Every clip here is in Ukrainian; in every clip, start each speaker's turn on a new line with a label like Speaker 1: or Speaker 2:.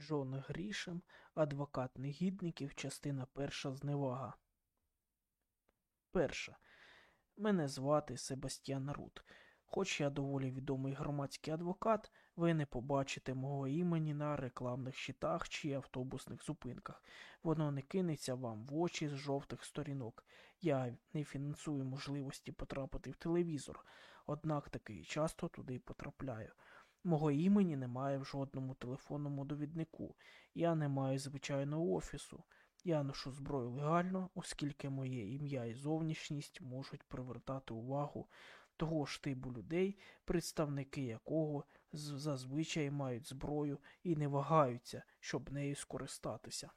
Speaker 1: Жон Грішем, адвокат негідників, частина перша зневага. Перша. Мене звати Себастьян Рут. Хоч я доволі відомий громадський адвокат, ви не побачите мого імені на рекламних щитах чи автобусних зупинках. Воно не кинеться вам в очі з жовтих сторінок. Я не фінансую можливості потрапити в телевізор, однак таки часто туди потрапляю. Мого імені немає в жодному телефонному довіднику. Я не маю звичайного офісу. Я ношу зброю легально, оскільки моє ім'я і зовнішність можуть привертати увагу того ж типу людей, представники якого зазвичай мають зброю і не вагаються, щоб нею скористатися.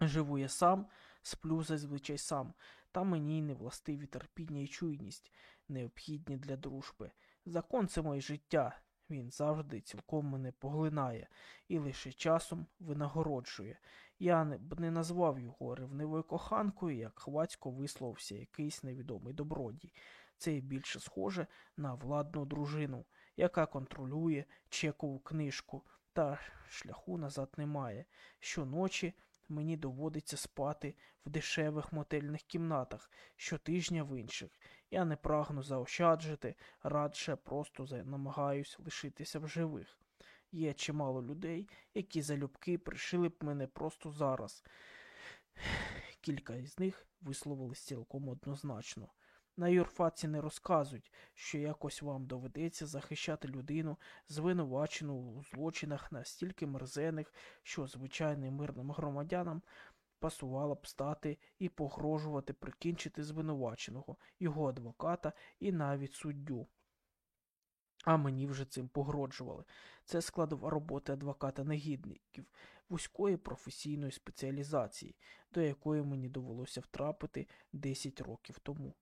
Speaker 1: Живу я сам, сплю зазвичай сам, та мені не властиві терпіння і чуйність, необхідні для дружби. Закон це моє життя. Він завжди цілком мене поглинає і лише часом винагороджує. Я б не назвав його ревнивою коханкою, як хвацько висловився якийсь невідомий добродій. Це більше схоже на владну дружину, яка контролює чекову книжку, та шляху назад немає. Щоночі мені доводиться спати в дешевих мотельних кімнатах, щотижня в інших. Я не прагну заощаджити, радше просто намагаюсь лишитися в живих. Є чимало людей, які залюбки пришили б мене просто зараз. Кілька із них висловились цілком однозначно. На юрфаці не розказують, що якось вам доведеться захищати людину, звинувачену у злочинах настільки мерзених, що звичайним мирним громадянам пасувало б стати і погрожувати прикінчити звинуваченого, його адвоката і навіть суддю. А мені вже цим погроджували. Це складова роботи адвоката негідників, вузької професійної спеціалізації, до якої мені довелося втрапити 10 років тому.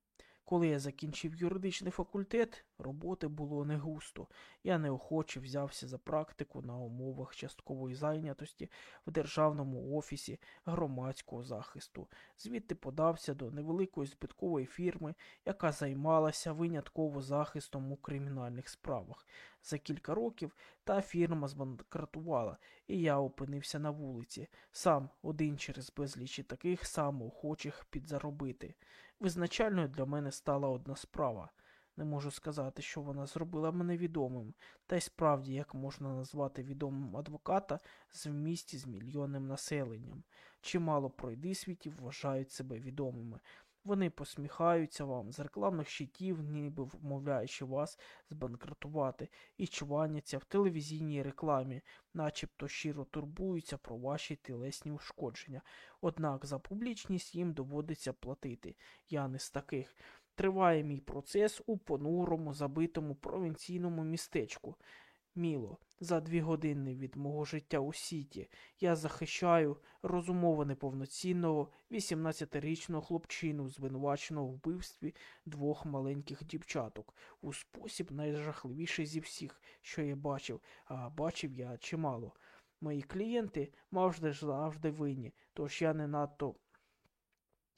Speaker 1: Коли я закінчив юридичний факультет, роботи було не густо. Я неохоче взявся за практику на умовах часткової зайнятості в державному офісі громадського захисту. Звідти подався до невеликої збиткової фірми, яка займалася винятково захистом у кримінальних справах. За кілька років та фірма збанкрутувала, і я опинився на вулиці, сам один через безлічі таких самоохочих підзаробити. Визначальною для мене стала одна справа. Не можу сказати, що вона зробила мене відомим, та й справді, як можна назвати відомим адвоката з в місті з мільйонним населенням. Чимало пройдисвітів вважають себе відомими. Вони посміхаються вам з рекламних щитів, ніби вмовляючи вас збанкрутувати, і чваняться в телевізійній рекламі, начебто щиро турбуються про ваші тілесні ушкодження. Однак за публічність їм доводиться платити. Я не з таких. Триває мій процес у понурому, забитому провінційному містечку. Міло, за дві години від мого життя у Сіті. Я захищаю розумово неповноцінного 18-річного хлопчину, звинуваченого в вбивстві двох маленьких дівчаток, у спосіб найжахливіший зі всіх, що я бачив, а бачив я чимало. Мої клієнти завжди завжди винні, тож я не надто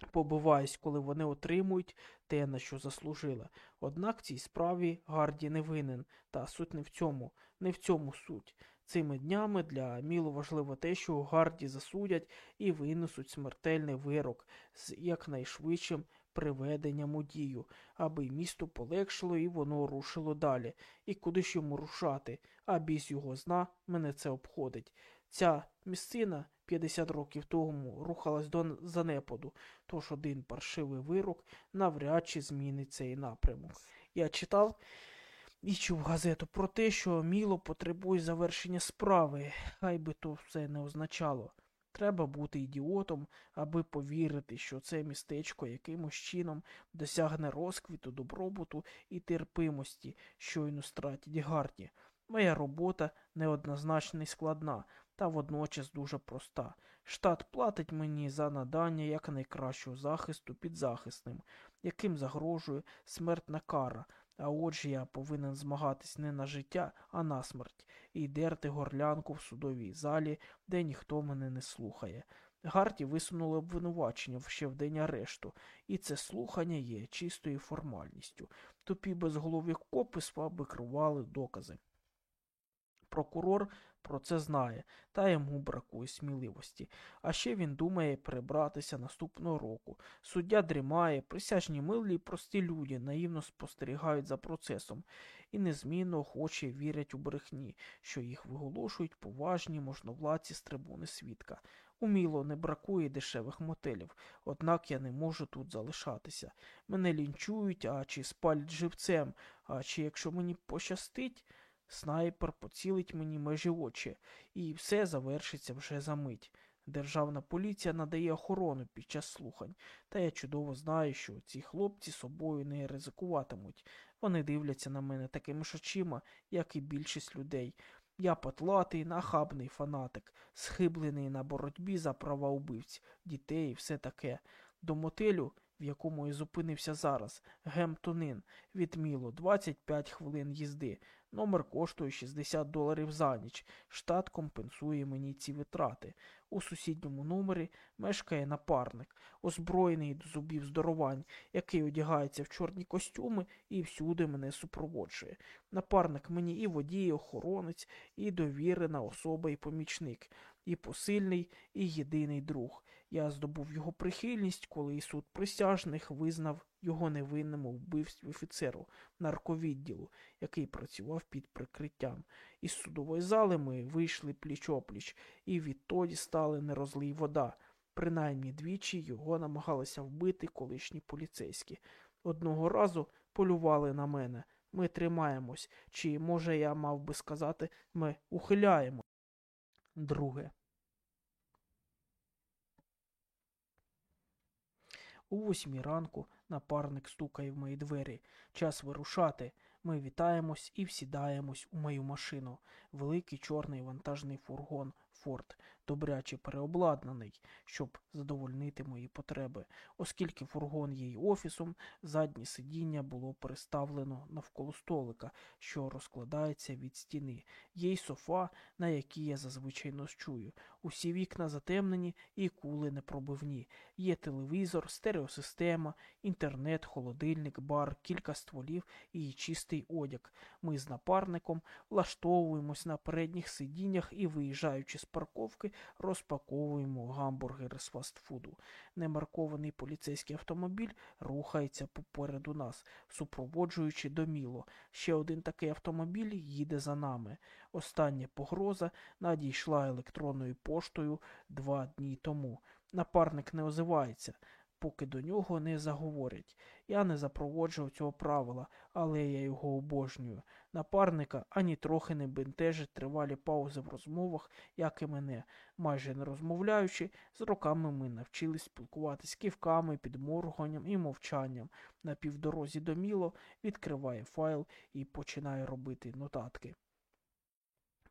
Speaker 1: побиваюсь, коли вони отримують те, на що заслужили. Однак в цій справі Гарді не винен, та суть не в цьому, не в цьому суть. Цими днями для Міло важливо те, що Гарді засудять і винесуть смертельний вирок з якнайшвидшим приведенням у дію, аби й місту полегшило і воно рушило далі. І куди ж йому рушати, а біс його зна, мене це обходить. Ця місцина 50 років тому рухалась до занепаду, тож один паршивий вирок навряд чи змінить цей напрямок. Я читав і чув газету про те, що Міло потребує завершення справи, хай би то все не означало. Треба бути ідіотом, аби повірити, що це містечко якимось чином досягне розквіту, добробуту і терпимості, щойно стратять Гарді. Моя робота неоднозначна і складна, та водночас дуже проста. Штат платить мені за надання якнайкращого захисту підзахисним, яким загрожує смертна кара, а отже я повинен змагатись не на життя, а на смерть, і дерти горлянку в судовій залі, де ніхто мене не слухає. Гарті висунули обвинувачення ще в день арешту, і це слухання є чистою формальністю. Тупі безголові копи сфабрикували докази. Прокурор про це знає, та йому бракує сміливості. А ще він думає перебратися наступного року. Суддя дрімає, присяжні милі й прості люди наївно спостерігають за процесом і незмінно охоче вірять у брехні, що їх виголошують поважні можновладці з трибуни свідка. Уміло не бракує дешевих мотелів, однак я не можу тут залишатися. Мене лінчують, а чи спалять живцем, а чи якщо мені пощастить, снайпер поцілить мені межі очі, і все завершиться вже за мить. Державна поліція надає охорону під час слухань, та я чудово знаю, що ці хлопці собою не ризикуватимуть. Вони дивляться на мене такими ж очима, як і більшість людей. Я потлатий, нахабний фанатик, схиблений на боротьбі за права убивць, дітей і все таке. До мотелю, в якому я зупинився зараз, Гемптонин, відміло 25 хвилин їзди. Номер коштує 60 доларів за ніч. Штат компенсує мені ці витрати. У сусідньому номері мешкає напарник, озброєний до зубів здоровань, який одягається в чорні костюми і всюди мене супроводжує. Напарник мені і водій, і охоронець, і довірена особа, і помічник, і посильний, і єдиний друг. Я здобув його прихильність, коли і суд присяжних визнав його невинним у вбивстві офіцеру нарковідділу, який працював під прикриттям. Із судової зали ми вийшли пліч-опліч, і відтоді стали не розлий вода. Принаймні двічі його намагалися вбити колишні поліцейські. Одного разу полювали на мене. Ми тримаємось, чи, може, я мав би сказати, ми ухиляємо. Друге. У восьмій ранку напарник стукає в мої двері. Час вирушати. Ми вітаємось і всідаємось у мою машину. Великий чорний вантажний фургон Форд, добряче переобладнаний, щоб задовольнити мої потреби. Оскільки фургон є офісом, заднє сидіння було переставлено навколо столика, що розкладається від стіни. Є й софа, на якій я зазвичай ночую. Усі вікна затемнені і кули непробивні. Є телевізор, стереосистема, інтернет, холодильник, бар, кілька стволів і чистий одяг. Ми з напарником влаштовуємось на передніх сидіннях і, виїжджаючи з парковки, розпаковуємо гамбургери з фастфуду. Немаркований поліцейський автомобіль рухається попереду нас, супроводжуючи доміло. Ще один такий автомобіль їде за нами. Остання погроза надійшла електронною поштою два дні тому. Напарник не озивається, поки до нього не заговорять. Я не запроводжував цього правила, але я його обожнюю. Напарника ані трохи не бентежить тривалі паузи в розмовах, як і мене. Майже не розмовляючи, з роками ми навчились спілкуватись кивками, підморгуванням і мовчанням. На півдорозі до Міло відкриває файл і починає робити нотатки.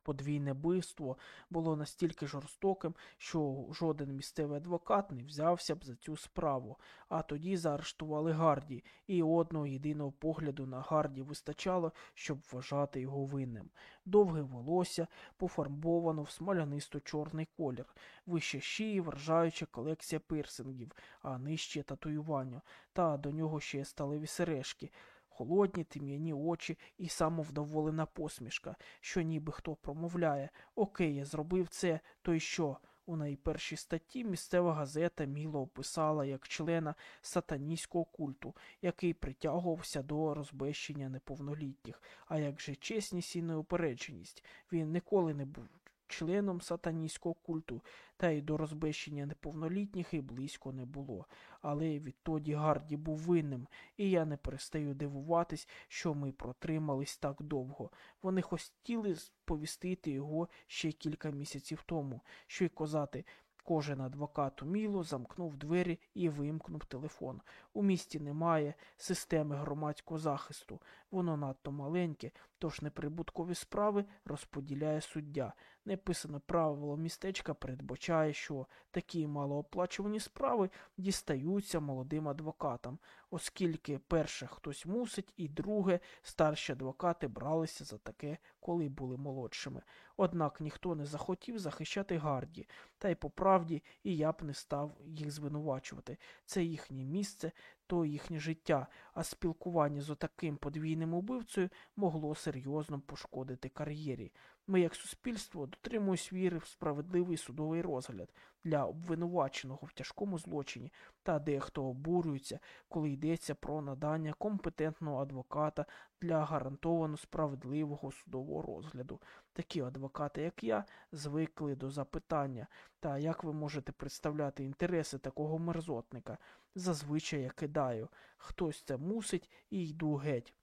Speaker 1: Подвійне бивство було настільки жорстоким, що жоден місцевий адвокат не взявся б за цю справу, а тоді заарештували Гарді, і одного єдиного погляду на Гарді вистачало, щоб вважати його винним. Довге волосся пофарбовано в смолянисто чорний колір, вище шиї вражаюча колекція пирсингів, а нижче татуювання, та до нього ще сталеві сережки холодні тим'яні очі і самовдоволена посмішка, що ніби хто промовляє Окей, я зробив це, то й що? У найпершій статті місцева газета міло описала як члена сатанійського культу, який притягувався до розбещення неповнолітніх, а як же чесність і неупередженість. Він ніколи не був членом сатанійського культу, та й до розбещення неповнолітніх і близько не було. Але відтоді Гарді був винним, і я не перестаю дивуватись, що ми протримались так довго. Вони хотіли сповістити його ще кілька місяців тому, що й козати. Кожен адвокат уміло замкнув двері і вимкнув телефон. У місті немає системи громадського захисту. Воно надто маленьке, тож неприбуткові справи розподіляє суддя. Неписане правило містечка передбачає, що такі малооплачувані справи дістаються молодим адвокатам, оскільки перше хтось мусить, і друге старші адвокати бралися за таке, коли були молодшими. Однак ніхто не захотів захищати Гарді, та й по правді і я б не став їх звинувачувати. Це їхнє місце, то їхнє життя, а спілкування з отаким подвійним убивцею могло серйозно пошкодити кар'єрі. Ми, як суспільство, дотримуємось віри в справедливий судовий розгляд для обвинуваченого в тяжкому злочині, та дехто обурюється, коли йдеться про надання компетентного адвоката для гарантовано справедливого судового розгляду. Такі адвокати, як я, звикли до запитання, та як ви можете представляти інтереси такого мерзотника? Зазвичай я кидаю. Хтось це мусить і йду геть.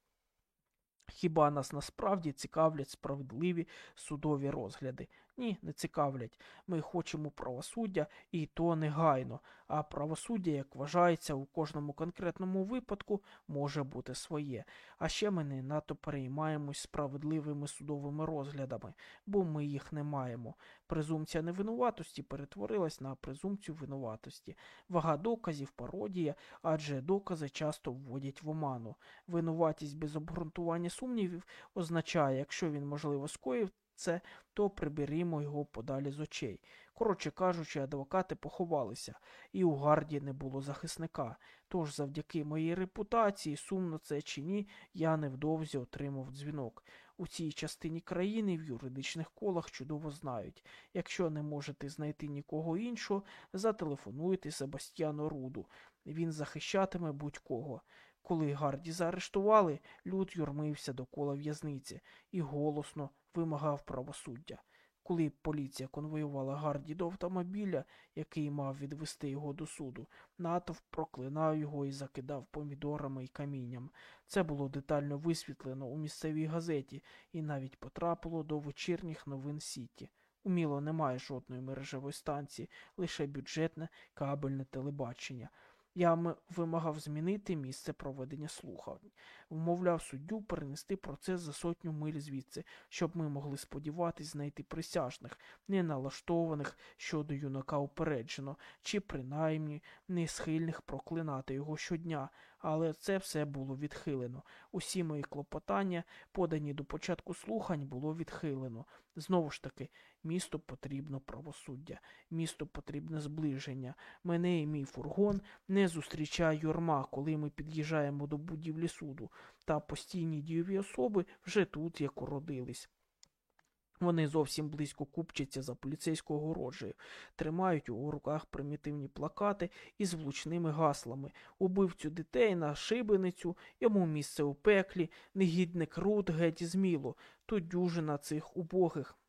Speaker 1: Хіба нас насправді цікавлять справедливі судові розгляди? Ні, не цікавлять. Ми хочемо правосуддя і то негайно, а правосуддя, як вважається, у кожному конкретному випадку може бути своє. А ще ми не надто переймаємось справедливими судовими розглядами, бо ми їх не маємо. Презумпція невинуватості перетворилась на презумпцію винуватості. Вага доказів пародія, адже докази часто вводять в оману. Винуватість без обґрунтування сумнівів означає, якщо він, можливо, скоїв це, то приберімо його подалі з очей. Коротше кажучи, адвокати поховалися, і у гарді не було захисника. Тож, завдяки моїй репутації, сумно це чи ні, я невдовзі отримав дзвінок. У цій частині країни в юридичних колах чудово знають. Якщо не можете знайти нікого іншого, зателефонуйте Себастьяну Руду. Він захищатиме будь-кого. Коли Гарді заарештували, люд юрмився довкола в'язниці і голосно вимагав правосуддя. Коли поліція конвоювала Гарді до автомобіля, який мав відвести його до суду, натовп проклинав його і закидав помідорами і камінням. Це було детально висвітлено у місцевій газеті і навіть потрапило до вечірніх новин Сіті. У Міло немає жодної мережевої станції, лише бюджетне кабельне телебачення. Я вимагав змінити місце проведення слухань, вмовляв суддю перенести процес за сотню миль звідси, щоб ми могли сподіватись знайти присяжних, не налаштованих щодо юнака упереджено, чи принаймні не схильних проклинати його щодня, але це все було відхилено. Усі мої клопотання, подані до початку слухань, було відхилено. Знову ж таки, місту потрібно правосуддя, місту потрібне зближення. Мене і мій фургон не зустрічає юрма, коли ми під'їжджаємо до будівлі суду, та постійні дієві особи вже тут як уродились. Вони зовсім близько купчаться за поліцейською огорожею, тримають у руках примітивні плакати із влучними гаслами убивцю дітей на шибеницю, йому місце у пеклі, негідник Рут геть зміло, тут дюжина цих убогих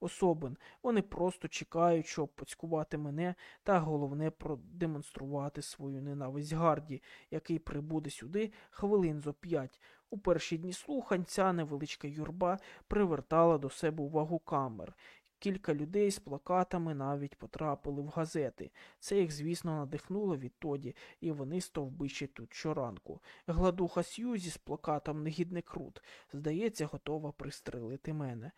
Speaker 1: особин. Вони просто чекають, щоб поцькувати мене та головне продемонструвати свою ненависть Гарді, який прибуде сюди хвилин зо п'ять. У перші дні слухань ця невеличка юрба привертала до себе увагу камер. Кілька людей з плакатами навіть потрапили в газети. Це їх, звісно, надихнуло відтоді, і вони стовбичать тут щоранку. Гладуха Сьюзі з плакатом Негідник Рут, здається, готова пристрелити мене.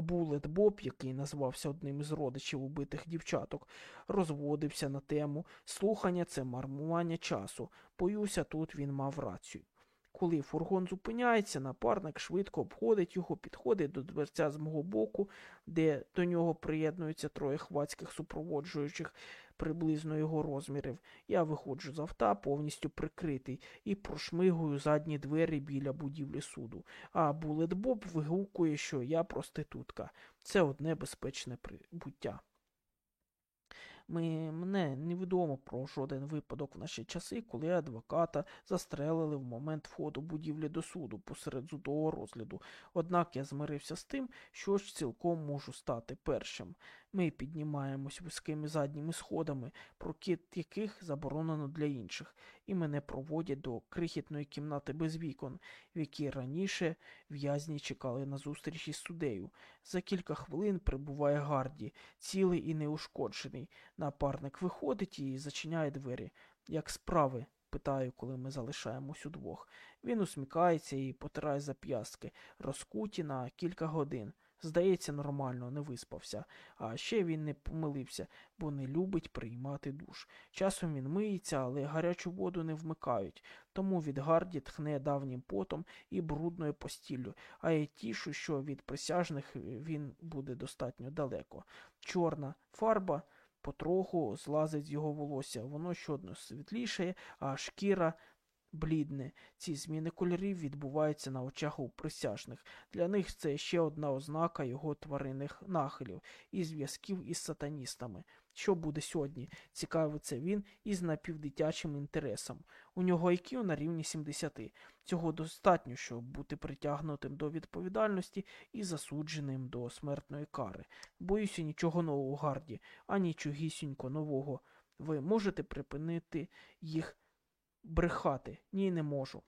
Speaker 1: Булет Боб, який назвався одним із родичів убитих дівчаток, розводився на тему слухання це мармування часу. Боюся, тут він мав рацію. Коли фургон зупиняється, напарник швидко обходить його, підходить до дверця з мого боку, де до нього приєднуються троє хвацьких супроводжуючих приблизно його розмірів. Я виходжу з авто, повністю прикритий, і прошмигую задні двері біля будівлі суду. А Булет Боб вигукує, що я проститутка. Це одне безпечне прибуття. Ми, Мене невідомо про жоден випадок в наші часи, коли адвоката застрелили в момент входу будівлі до суду посеред судового розгляду. Однак я змирився з тим, що ж цілком можу стати першим. Ми піднімаємось вузькими задніми сходами, прокид яких заборонено для інших, і мене проводять до крихітної кімнати без вікон, в якій раніше в'язні чекали на зустріч із суддею. За кілька хвилин прибуває Гарді, цілий і неушкоджений. Напарник виходить і зачиняє двері. Як справи? питаю, коли ми залишаємось удвох. Він усміхається і потирає зап'ястки, розкуті на кілька годин. Здається, нормально, не виспався, а ще він не помилився, бо не любить приймати душ. Часом він миється, але гарячу воду не вмикають, тому від гарді тхне давнім потом і брудною постіллю, а я тішу, що від присяжних він буде достатньо далеко. Чорна фарба потроху злазить з його волосся, воно щодно світлішає, а шкіра блідне. Ці зміни кольорів відбуваються на очах у присяжних. Для них це ще одна ознака його тваринних нахилів і зв'язків із сатаністами. Що буде сьогодні? Цікавиться він із напівдитячим інтересом. У нього IQ на рівні 70. Цього достатньо, щоб бути притягнутим до відповідальності і засудженим до смертної кари. Боюся нічого нового гарді, а нічогісінько нового. Ви можете припинити їх брехати? Ні, не можу.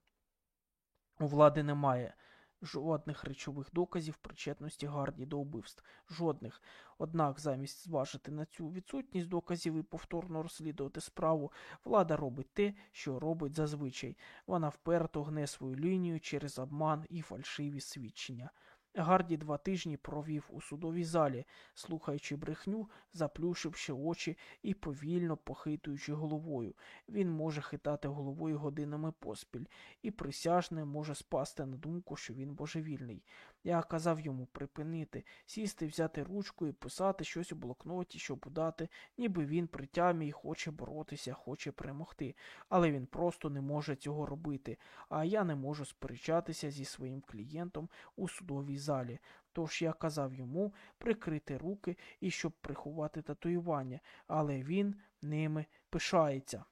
Speaker 1: У влади немає жодних речових доказів причетності Гарді до вбивств. Жодних. Однак, замість зважити на цю відсутність доказів і повторно розслідувати справу, влада робить те, що робить зазвичай. Вона вперто гне свою лінію через обман і фальшиві свідчення. Гарді два тижні провів у судовій залі, слухаючи брехню, заплющивши очі і повільно похитуючи головою. Він може хитати головою годинами поспіль, і присяжне може спасти на думку, що він божевільний. Я казав йому припинити, сісти, взяти ручку і писати щось у блокноті, щоб удати, ніби він при і хоче боротися, хоче перемогти. Але він просто не може цього робити, а я не можу сперечатися зі своїм клієнтом у судовій залі. Тож я казав йому прикрити руки і щоб приховати татуювання, але він ними пишається.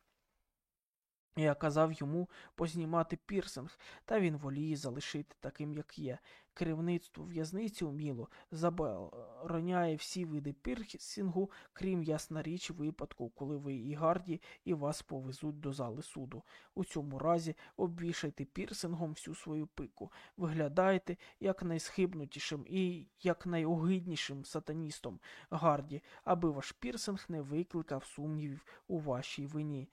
Speaker 1: Я казав йому познімати пірсинг, та він воліє залишити таким, як є. Керівництво в'язниці уміло забороняє всі види пірсингу, крім ясна річ випадку, коли ви і гарді, і вас повезуть до зали суду. У цьому разі обвішайте пірсингом всю свою пику. Виглядаєте як найсхибнутішим і як найогиднішим сатаністом гарді, аби ваш пірсинг не викликав сумнівів у вашій вині.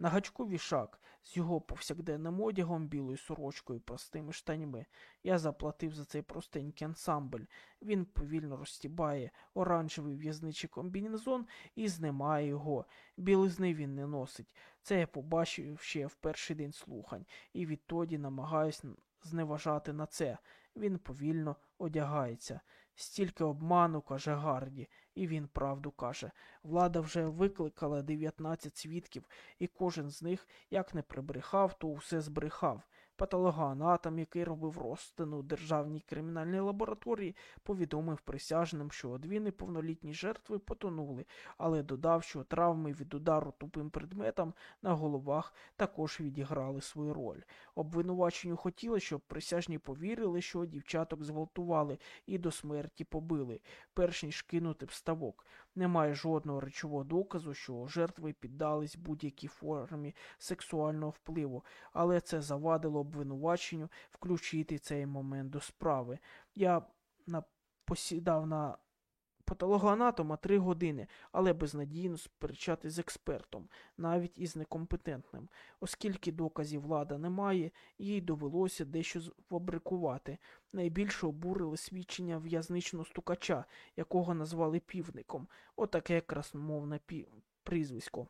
Speaker 1: На гачку вішак з його повсякденним одягом, білою сорочкою, простими штаньми. Я заплатив за цей простенький ансамбль. Він повільно розстібає оранжевий в'язничий комбінезон і знімає його. Білизни він не носить. Це я побачив ще в перший день слухань, і відтоді намагаюсь зневажати на це. Він повільно одягається. Стільки обману, каже Гарді, і він правду каже. Влада вже викликала 19 свідків, і кожен з них, як не прибрехав, то все збрехав. Патологоанатом, який робив розтину у державній кримінальній лабораторії, повідомив присяжним, що дві неповнолітні жертви потонули, але додав, що травми від удару тупим предметом на головах також відіграли свою роль. Обвинуваченню хотіли, щоб присяжні повірили, що дівчаток зґвалтували і до смерті побили, перш ніж кинути в ставок. Немає жодного речового доказу, що жертви піддались будь-якій формі сексуального впливу, але це завадило обвинуваченню включити цей момент до справи. Я посідав на патологоанатома три години, але безнадійно сперечати з експертом, навіть із некомпетентним. Оскільки доказів влада немає, їй довелося дещо фабрикувати. Найбільше обурили свідчення в'язничного стукача, якого назвали півником, отаке красномовне прізвисько.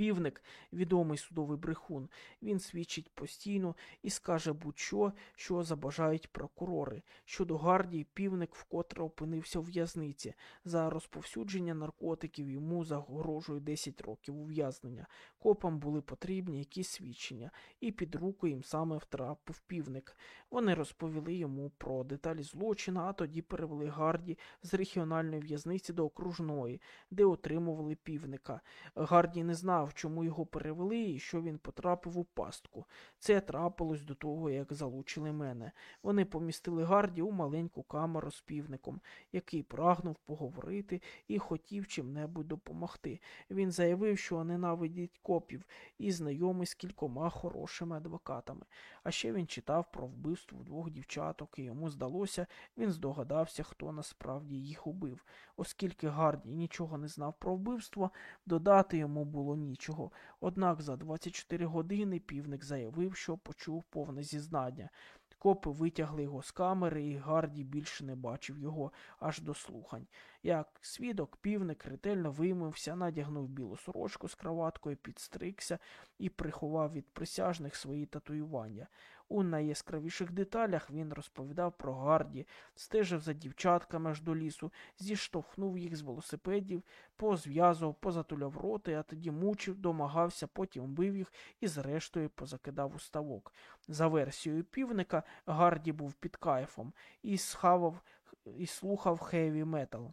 Speaker 1: Півник відомий судовий брехун. Він свідчить постійно і скаже будь-що, що забажають прокурори. Щодо Гардії, півник вкотре опинився в в'язниці. За розповсюдження наркотиків йому загрожує 10 років ув'язнення. Копам були потрібні якісь свідчення, і під руку їм саме втрапив півник. Вони розповіли йому про деталі злочина, а тоді перевели Гарді з регіональної в'язниці до окружної, де отримували півника. Гарді не знав, чому його перевели і що він потрапив у пастку. Це трапилось до того, як залучили мене. Вони помістили Гарді у маленьку камеру з півником, який прагнув поговорити і хотів чим-небудь допомогти. Він заявив, що ненавидить копів і знайомий з кількома хорошими адвокатами. А ще він читав про вбивство двох дівчаток, і йому здалося, він здогадався, хто насправді їх убив. Оскільки Гарді нічого не знав про вбивство, додати йому було нічого. Однак за 24 години півник заявив, що почув повне зізнання. Копи витягли його з камери, і Гарді більше не бачив його аж до слухань. Як свідок, півник ретельно вимився, надягнув білу сорочку з кроваткою, підстригся і приховав від присяжних свої татуювання. У найяскравіших деталях він розповідав про Гарді, стежив за дівчатками аж до лісу, зіштовхнув їх з велосипедів, позв'язував, позатуляв роти, а тоді мучив, домагався, потім вбив їх і, зрештою, позакидав у ставок. За версією півника, Гарді був під кайфом і схавав і слухав хеві метал.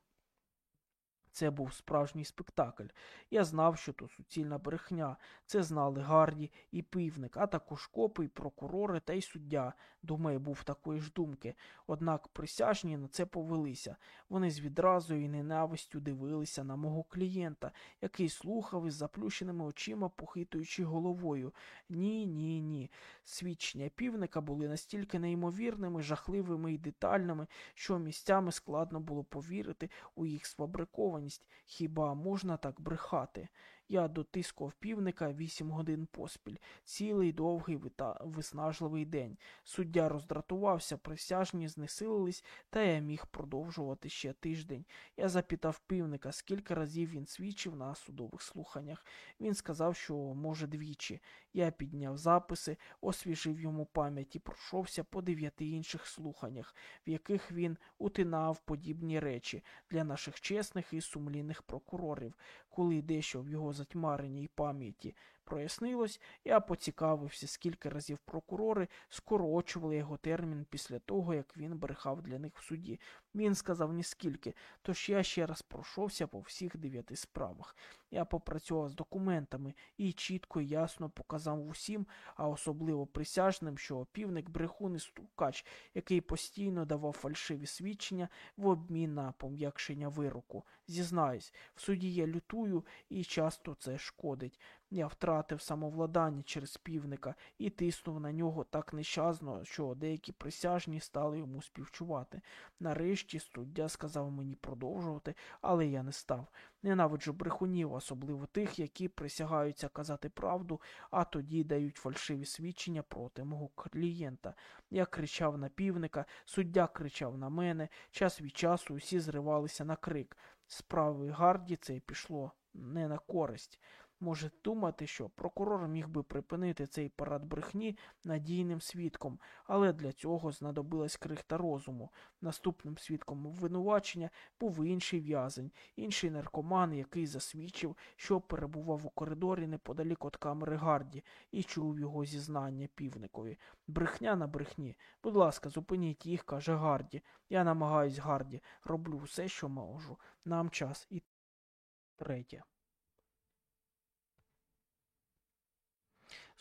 Speaker 1: Це був справжній спектакль. Я знав, що то суцільна брехня. Це знали Гарді і півник, а також копи, і прокурори та й суддя. Думаю, був такої ж думки. Однак присяжні на це повелися. Вони з відразою і ненавистю дивилися на мого клієнта, який слухав із заплющеними очима, похитуючи головою. Ні, ні, ні. Свідчення півника були настільки неймовірними, жахливими і детальними, що місцями складно було повірити у їх сфабрикованість. Хіба можна так брехати? Я дотискував півника вісім годин поспіль, цілий довгий виснажливий день. Суддя роздратувався, присяжні знесилились, та я міг продовжувати ще тиждень. Я запитав півника, скільки разів він свідчив на судових слуханнях. Він сказав, що може двічі. Я підняв записи, освіжив йому пам'ять і пройшовся по дев'яти інших слуханнях, в яких він утинав подібні речі для наших чесних і сумлінних прокурорів, коли дещо в його затьмареній пам'яті прояснилось, я поцікавився, скільки разів прокурори скорочували його термін після того, як він брехав для них в суді. Він сказав ніскільки, тож я ще раз пройшовся по всіх дев'яти справах. Я попрацював з документами і чітко і ясно показав усім, а особливо присяжним, що півник брехун і стукач, який постійно давав фальшиві свідчення в обмін на пом'якшення вироку. Зізнаюсь, в суді я лютую і часто це шкодить. Я втратив самовладання через півника і тиснув на нього так нещасно, що деякі присяжні стали йому співчувати. Нарешті суддя сказав мені продовжувати, але я не став. Ненавиджу брехунів, особливо тих, які присягаються казати правду, а тоді дають фальшиві свідчення проти мого клієнта. Я кричав на півника, суддя кричав на мене, час від часу усі зривалися на крик. Справи Гарді це пішло не на користь може думати, що прокурор міг би припинити цей парад брехні надійним свідком, але для цього знадобилась крихта розуму. Наступним свідком обвинувачення був інший в'язень, інший наркоман, який засвідчив, що перебував у коридорі неподалік від камери Гарді, і чув його зізнання півникові. Брехня на брехні. Будь ласка, зупиніть їх, каже Гарді. Я намагаюсь Гарді, роблю все, що можу. Нам час і третє.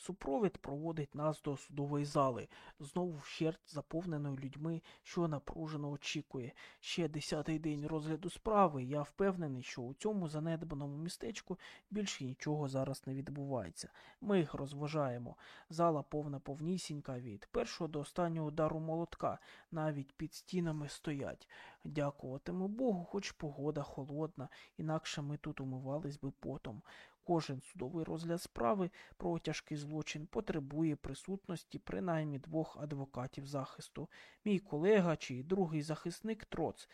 Speaker 1: Супровід проводить нас до судової зали, знову вщерть заповненою людьми, що напружено очікує. Ще десятий день розгляду справи. Я впевнений, що у цьому занедбаному містечку більше нічого зараз не відбувається. Ми їх розважаємо. Зала повна повнісінька від першого до останнього удару молотка, навіть під стінами стоять. Дякуватиму Богу, хоч погода холодна, інакше ми тут умивались би потом. Кожен судовий розгляд справи про тяжкий злочин потребує присутності принаймні двох адвокатів захисту. Мій колега чи другий захисник Троц.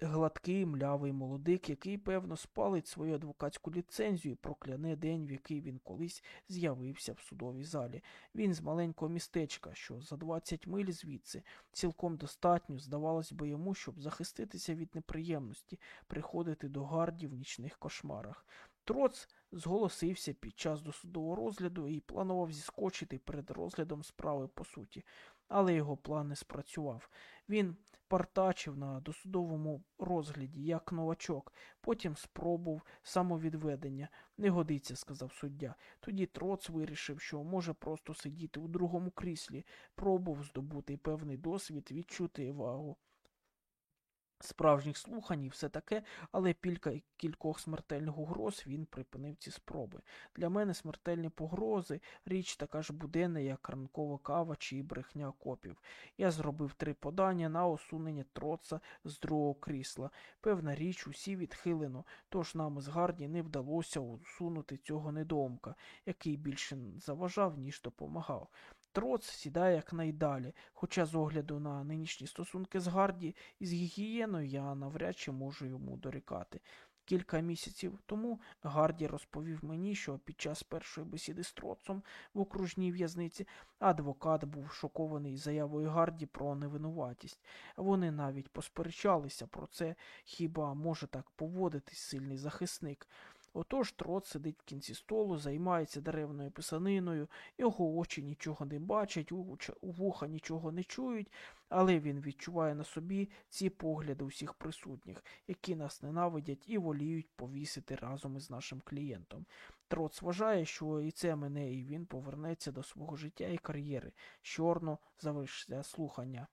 Speaker 1: Гладкий, млявий молодик, який, певно, спалить свою адвокатську ліцензію і прокляне день, в який він колись з'явився в судовій залі. Він з маленького містечка, що за 20 миль звідси, цілком достатньо, здавалось би йому, щоб захиститися від неприємності, приходити до гарді в нічних кошмарах. Троц зголосився під час досудового розгляду і планував зіскочити перед розглядом справи по суті, але його план не спрацював. Він партачив на досудовому розгляді як новачок, потім спробував самовідведення. Не годиться, сказав суддя. Тоді Троц вирішив, що може просто сидіти у другому кріслі, пробував здобути певний досвід, відчути вагу справжніх слухань і все таке, але пілька кількох смертельних угроз він припинив ці спроби. Для мене смертельні погрози річ така ж буденна, як ранкова кава чи брехня копів. Я зробив три подання на усунення троца з другого крісла. Певна річ, усі відхилено, тож нам з Гарді не вдалося усунути цього недоумка, який більше заважав, ніж допомагав. Троц сідає якнайдалі, хоча з огляду на нинішні стосунки з Гарді і з гігієною я навряд чи можу йому дорікати. Кілька місяців тому Гарді розповів мені, що під час першої бесіди з Троцом в окружній в'язниці адвокат був шокований заявою Гарді про невинуватість. Вони навіть посперечалися про це, хіба може так поводитись сильний захисник. Отож трот сидить в кінці столу, займається деревною писаниною, його очі нічого не бачать, у вуха нічого не чують, але він відчуває на собі ці погляди усіх присутніх, які нас ненавидять і воліють повісити разом із нашим клієнтом. Троц вважає, що і це мене, і він повернеться до свого життя і кар'єри. Чорно завершиться слухання.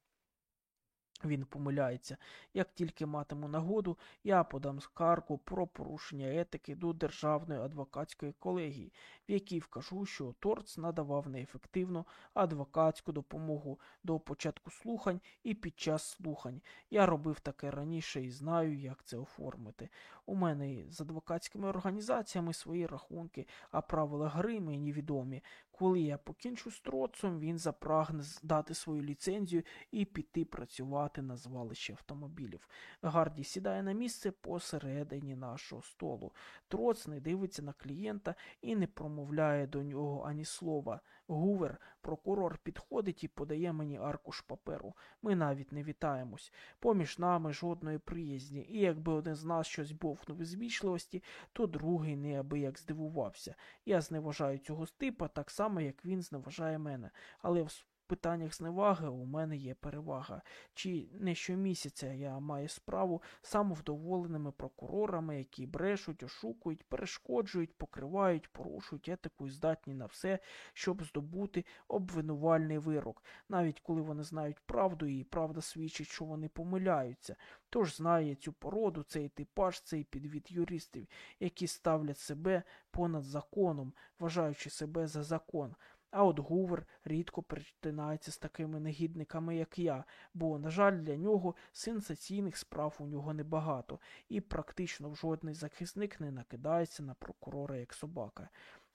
Speaker 1: Він помиляється. Як тільки матиму нагоду, я подам скаргу про порушення етики до Державної адвокатської колегії, в якій вкажу, що Торц надавав неефективну адвокатську допомогу до початку слухань і під час слухань. Я робив таке раніше і знаю, як це оформити. У мене з адвокатськими організаціями свої рахунки, а правила гри мені відомі. Коли я покінчу з троцом, він запрагне здати свою ліцензію і піти працювати на звалище автомобілів. Гарді сідає на місце посередині нашого столу. Троц не дивиться на клієнта і не промовляє до нього ані слова. Гувер, прокурор, підходить і подає мені аркуш паперу. Ми навіть не вітаємось. Поміж нами жодної приязні, і якби один з нас щось бовнув із вічливості, то другий неабияк здивувався. Я зневажаю цього стипа так само, як він зневажає мене. Але в питаннях зневаги у мене є перевага. Чи не щомісяця я маю справу з самовдоволеними прокурорами, які брешуть, ошукують, перешкоджують, покривають, порушують етику і здатні на все, щоб здобути обвинувальний вирок, навіть коли вони знають правду, і правда свідчить, що вони помиляються. Тож знає цю породу, цей типаж, цей підвід юристів, які ставлять себе понад законом, вважаючи себе за закон. А от Гувер рідко перетинається з такими негідниками, як я, бо, на жаль, для нього сенсаційних справ у нього небагато, і практично жодний захисник не накидається на прокурора як собака.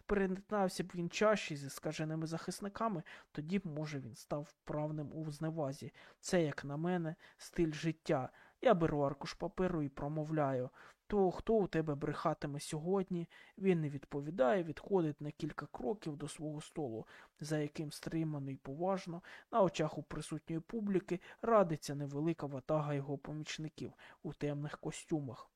Speaker 1: Перетинався б він чаще зі скаженими захисниками, тоді б, може, він став вправним у зневазі. Це, як на мене, стиль життя. Я беру аркуш паперу і промовляю. То хто у тебе брехатиме сьогодні, він не відповідає, відходить на кілька кроків до свого столу, за яким стримано і поважно, на очах у присутньої публіки радиться невелика ватага його помічників у темних костюмах.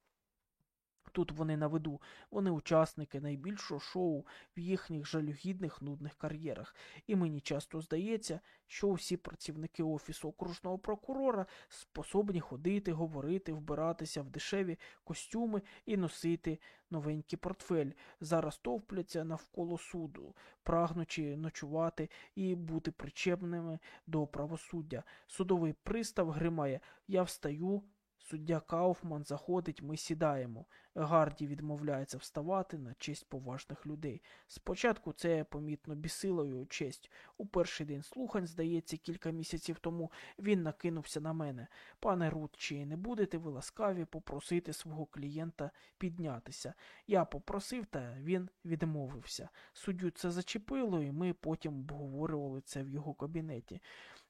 Speaker 1: Тут вони на виду, вони учасники найбільшого шоу в їхніх жалюгідних нудних кар'єрах, і мені часто здається, що усі працівники офісу окружного прокурора способні ходити, говорити, вбиратися в дешеві костюми і носити новенький портфель. Зараз товпляться навколо суду, прагнучи ночувати і бути причепними до правосуддя. Судовий пристав гримає Я встаю. Суддя Кауфман заходить, ми сідаємо. Гарді відмовляється вставати на честь поважних людей. Спочатку це помітно бісило його честь. У перший день слухань, здається, кілька місяців тому він накинувся на мене. Пане Рут, чи не будете ви ласкаві попросити свого клієнта піднятися? Я попросив, та він відмовився. Суддю це зачепило, і ми потім обговорювали це в його кабінеті.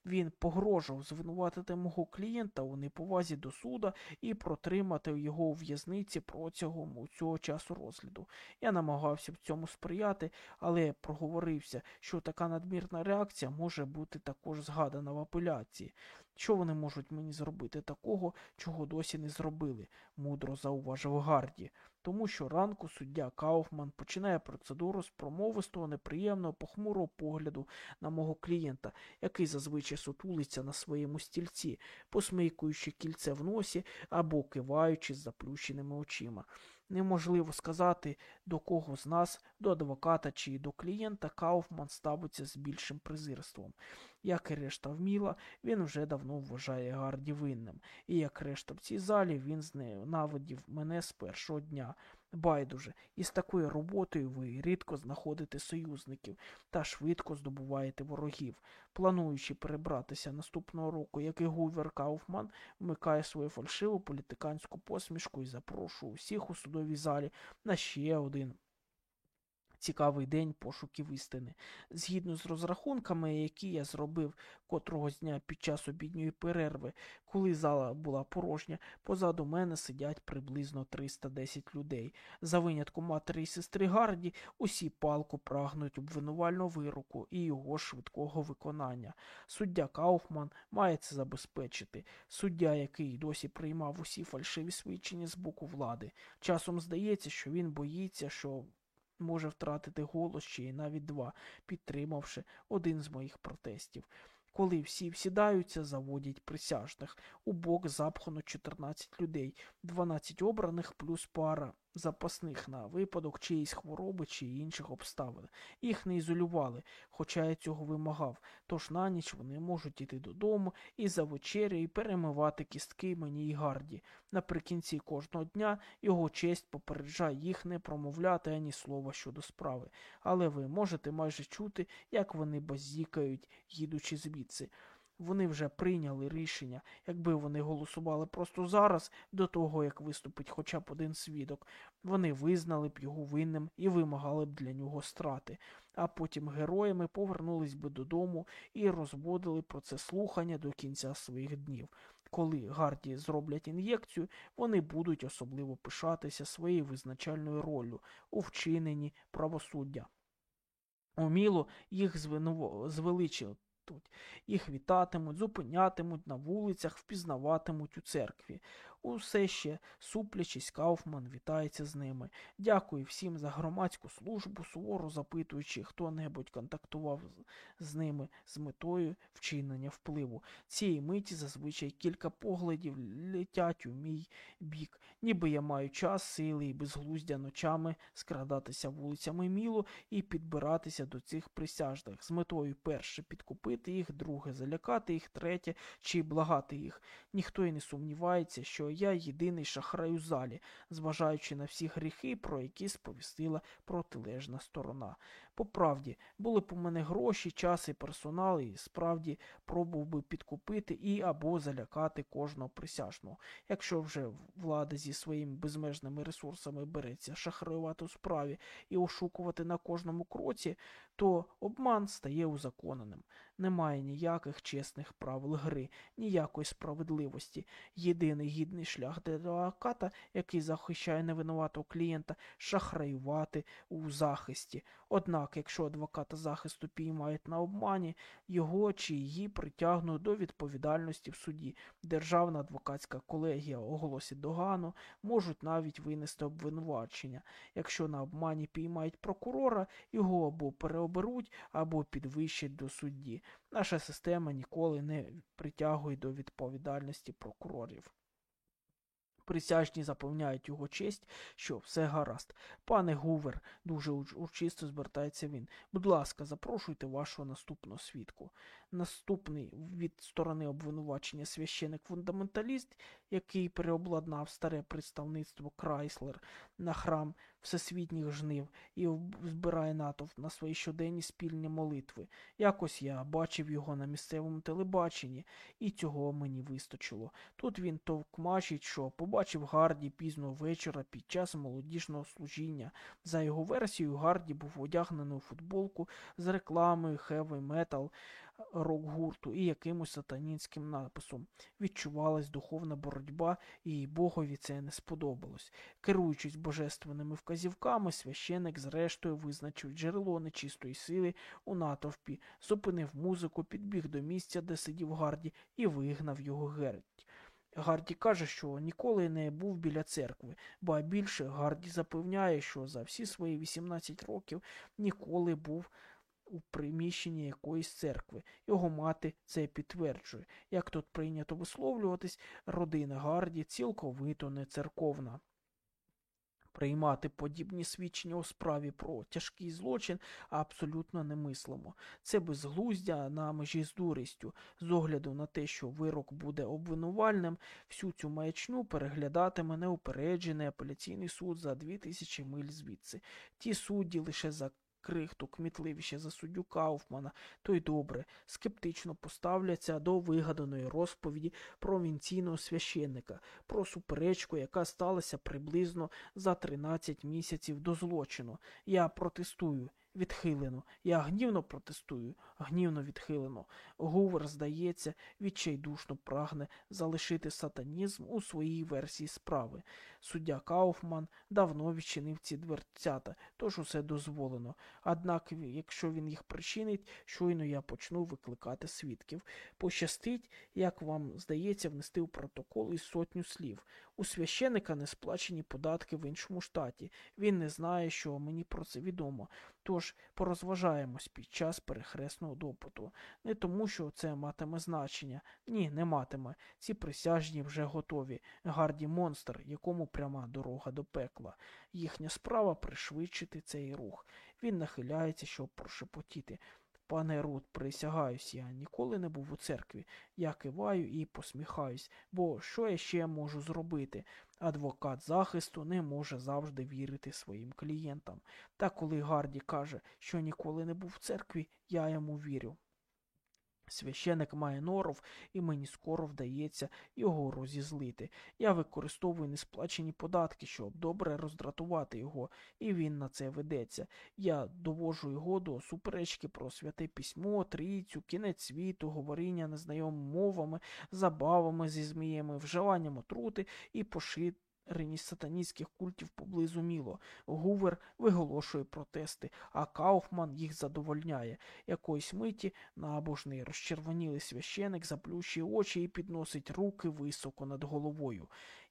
Speaker 1: Він погрожував звинуватити мого клієнта у неповазі до суда і протримати його у в'язниці протягом цього часу розгляду. Я намагався в цьому сприяти, але проговорився, що така надмірна реакція може бути також згадана в апеляції. Що вони можуть мені зробити такого, чого досі не зробили, мудро зауважив Гарді тому що ранку суддя Кауфман починає процедуру з промовистого неприємного похмурого погляду на мого клієнта, який зазвичай сутулиться на своєму стільці, посмикуючи кільце в носі або киваючи з заплющеними очима. Неможливо сказати, до кого з нас, до адвоката чи до клієнта, Кауфман ставиться з більшим презирством. Як і решта вміла, він вже давно вважає Гарді винним, і як решта в цій залі він зненавидів мене з першого дня. Байдуже, із такою роботою ви рідко знаходите союзників та швидко здобуваєте ворогів. Плануючи перебратися наступного року, як і Гувер Кауфман вмикає свою фальшиву політиканську посмішку і запрошує усіх у судовій залі на ще один Цікавий день пошуків істини. Згідно з розрахунками, які я зробив котрого дня під час обідньої перерви, коли зала була порожня, позаду мене сидять приблизно 310 людей. За винятком матері і сестри Гарді, усі палку прагнуть обвинувального вироку і його швидкого виконання. Суддя Кауфман має це забезпечити. Суддя, який досі приймав усі фальшиві свідчення з боку влади. Часом здається, що він боїться, що може втратити голос ще й навіть два, підтримавши один з моїх протестів. Коли всі всідаються, заводять присяжних. У бок запхано 14 людей, 12 обраних плюс пара запасних на випадок чиїсь хвороби чи інших обставин. Їх не ізолювали, хоча я цього вимагав, тож на ніч вони можуть іти додому і за вечерею перемивати кістки мені й гарді. Наприкінці кожного дня його честь попереджає їх не промовляти ані слова щодо справи. Але ви можете майже чути, як вони базікають, їдучи звідси. Вони вже прийняли рішення, якби вони голосували просто зараз, до того як виступить хоча б один свідок, вони визнали б його винним і вимагали б для нього страти, а потім героями повернулись би додому і розводили про це слухання до кінця своїх днів. Коли гарді зроблять ін'єкцію, вони будуть особливо пишатися своєю визначальною роллю у вчиненні правосуддя. Уміло їх звеличили. Їх вітатимуть, зупинятимуть на вулицях, впізнаватимуть у церкві. Усе ще суплячись, Кауфман вітається з ними. Дякую всім за громадську службу, суворо запитуючи, хто небудь контактував з ними з метою вчинення впливу. Цієї миті зазвичай кілька поглядів летять у мій бік, ніби я маю час, сили і безглуздя ночами скрадатися вулицями Мілу і підбиратися до цих присяжних з метою перше підкупити їх, друге залякати їх, третє чи благати їх. Ніхто й не сумнівається, що я єдиний шахрай у залі, зважаючи на всі гріхи, про які сповістила протилежна сторона. По правді, були б у мене гроші, час і персонал, і справді пробував би підкупити і або залякати кожного присяжного. Якщо вже влада зі своїми безмежними ресурсами береться шахраювати у справі і ошукувати на кожному кроці, то обман стає узаконеним. Немає ніяких чесних правил гри, ніякої справедливості. Єдиний гідний шлях для адвоката, який захищає невинуватого клієнта, шахраювати у захисті. Однак, якщо адвоката захисту піймають на обмані, його чи її притягнуть до відповідальності в суді. Державна адвокатська колегія оголосить догану, можуть навіть винести обвинувачення. Якщо на обмані піймають прокурора, його або переоберуть, або підвищать до судді. Наша система ніколи не притягує до відповідальності прокурорів. Присяжні запевняють його честь, що все гаразд. Пане Гувер, дуже урчисто звертається він. Будь ласка, запрошуйте вашого наступного свідку. Наступний від сторони обвинувачення священик-фундаменталіст, який переобладнав старе представництво Крайслер на храм всесвітніх жнив і збирає натовп на свої щоденні спільні молитви. Якось я бачив його на місцевому телебаченні, і цього мені вистачило. Тут він товкмачить, що побачив Гарді пізно вечора під час молодіжного служіння. За його версією, Гарді був одягнений у футболку з рекламою Heavy Metal рок-гурту і якимось сатанінським написом. Відчувалась духовна боротьба, і Богові це не сподобалось. Керуючись божественними вказівками, священик зрештою визначив джерело нечистої сили у натовпі, зупинив музику, підбіг до місця, де сидів Гарді, і вигнав його герть. Гарді каже, що ніколи не був біля церкви, ба більше Гарді запевняє, що за всі свої 18 років ніколи був у приміщенні якоїсь церкви. Його мати це підтверджує. Як тут прийнято висловлюватись, родина Гарді цілковито не церковна. Приймати подібні свідчення у справі про тяжкий злочин абсолютно немислимо. Це безглуздя на межі з дурістю, з огляду на те, що вирок буде обвинувальним, всю цю маячню переглядатиме неупереджений апеляційний суд за дві тисячі миль звідси. Ті судді лише за крихту кмітливіше за суддю Кауфмана, то й добре, скептично поставляться до вигаданої розповіді провінційного священника, про суперечку, яка сталася приблизно за 13 місяців до злочину. Я протестую. Відхилено. Я гнівно протестую, гнівно відхилено. Гувер, здається, відчайдушно прагне залишити сатанізм у своїй версії справи. Суддя Кауфман давно відчинив ці дверцята, тож усе дозволено. Однак, якщо він їх причинить, щойно я почну викликати свідків. Пощастить, як вам здається, внести в протокол із сотню слів. У священика не сплачені податки в іншому штаті. Він не знає, що мені про це відомо. Тож порозважаємось під час перехресного допиту. Не тому, що це матиме значення. Ні, не матиме. Ці присяжні вже готові. Гарді монстр, якому пряма дорога до пекла. Їхня справа пришвидшити цей рух. Він нахиляється, щоб прошепотіти. Пане Рут, присягаюсь, я ніколи не був у церкві. Я киваю і посміхаюсь, бо що я ще можу зробити? Адвокат захисту не може завжди вірити своїм клієнтам. Та коли Гарді каже, що ніколи не був в церкві, я йому вірю. Священик має норов, і мені скоро вдається його розізлити. Я використовую несплачені податки, щоб добре роздратувати його, і він на це ведеться. Я довожу його до суперечки про святе письмо, трійцю, кінець світу, говоріння незнайомими мовами, забавами зі зміями, вживанням отрути і пошит рені сатаністських культів поблизу Міло. Гувер виголошує протести, а Кауфман їх задовольняє. Якоїсь миті набожний розчервонілий священик заплющує очі і підносить руки високо над головою.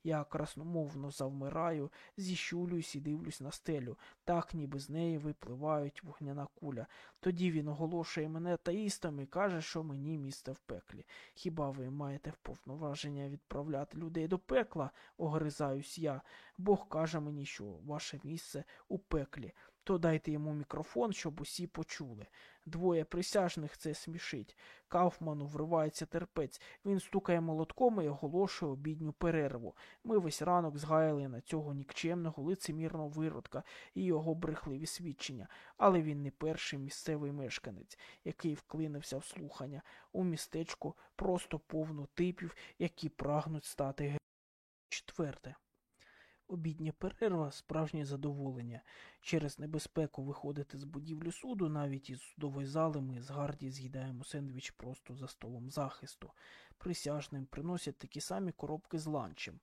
Speaker 1: Я красномовно завмираю, зіщулююсь і дивлюсь на стелю, так ніби з неї випливають вогняна куля. Тоді він оголошує мене таїстом і каже, що мені місце в пеклі. Хіба ви маєте вповноваження відправляти людей до пекла? огризаюсь я. Бог каже мені, що ваше місце у пеклі. То дайте йому мікрофон, щоб усі почули. Двоє присяжних це смішить. Кауфману вривається терпець. Він стукає молотком і оголошує обідню перерву. Ми весь ранок згаяли на цього нікчемного лицемірного виродка і його брехливі свідчення, але він не перший місцевий мешканець, який вклинився в слухання. У містечку просто повно типів, які прагнуть стати героями. Четверте. Обідня перерва справжнє задоволення. Через небезпеку виходити з будівлі суду, навіть із судової зали ми з Гарді з'їдаємо сендвіч просто за столом захисту. Присяжним приносять такі самі коробки з ланчем.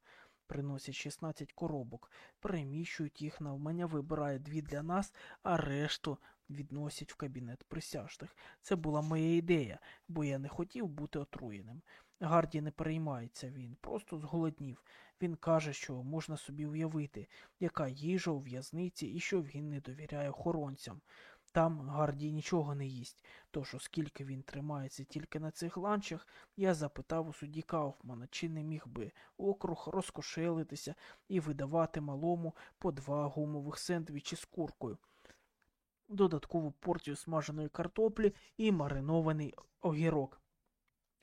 Speaker 1: Приносять 16 коробок, переміщують їх навмання, вибирають дві для нас, а решту відносять в кабінет присяжних. Це була моя ідея, бо я не хотів бути отруєним. Гарді не переймається він, просто зголоднів. Він каже, що можна собі уявити, яка їжа у в'язниці і що він не довіряє охоронцям. Там Гарді нічого не їсть, тож, оскільки він тримається тільки на цих ланчах, я запитав у судді Кауфмана, чи не міг би округ розкошелитися і видавати малому по два гумових сендвічі з куркою, додаткову порцію смаженої картоплі і маринований огірок.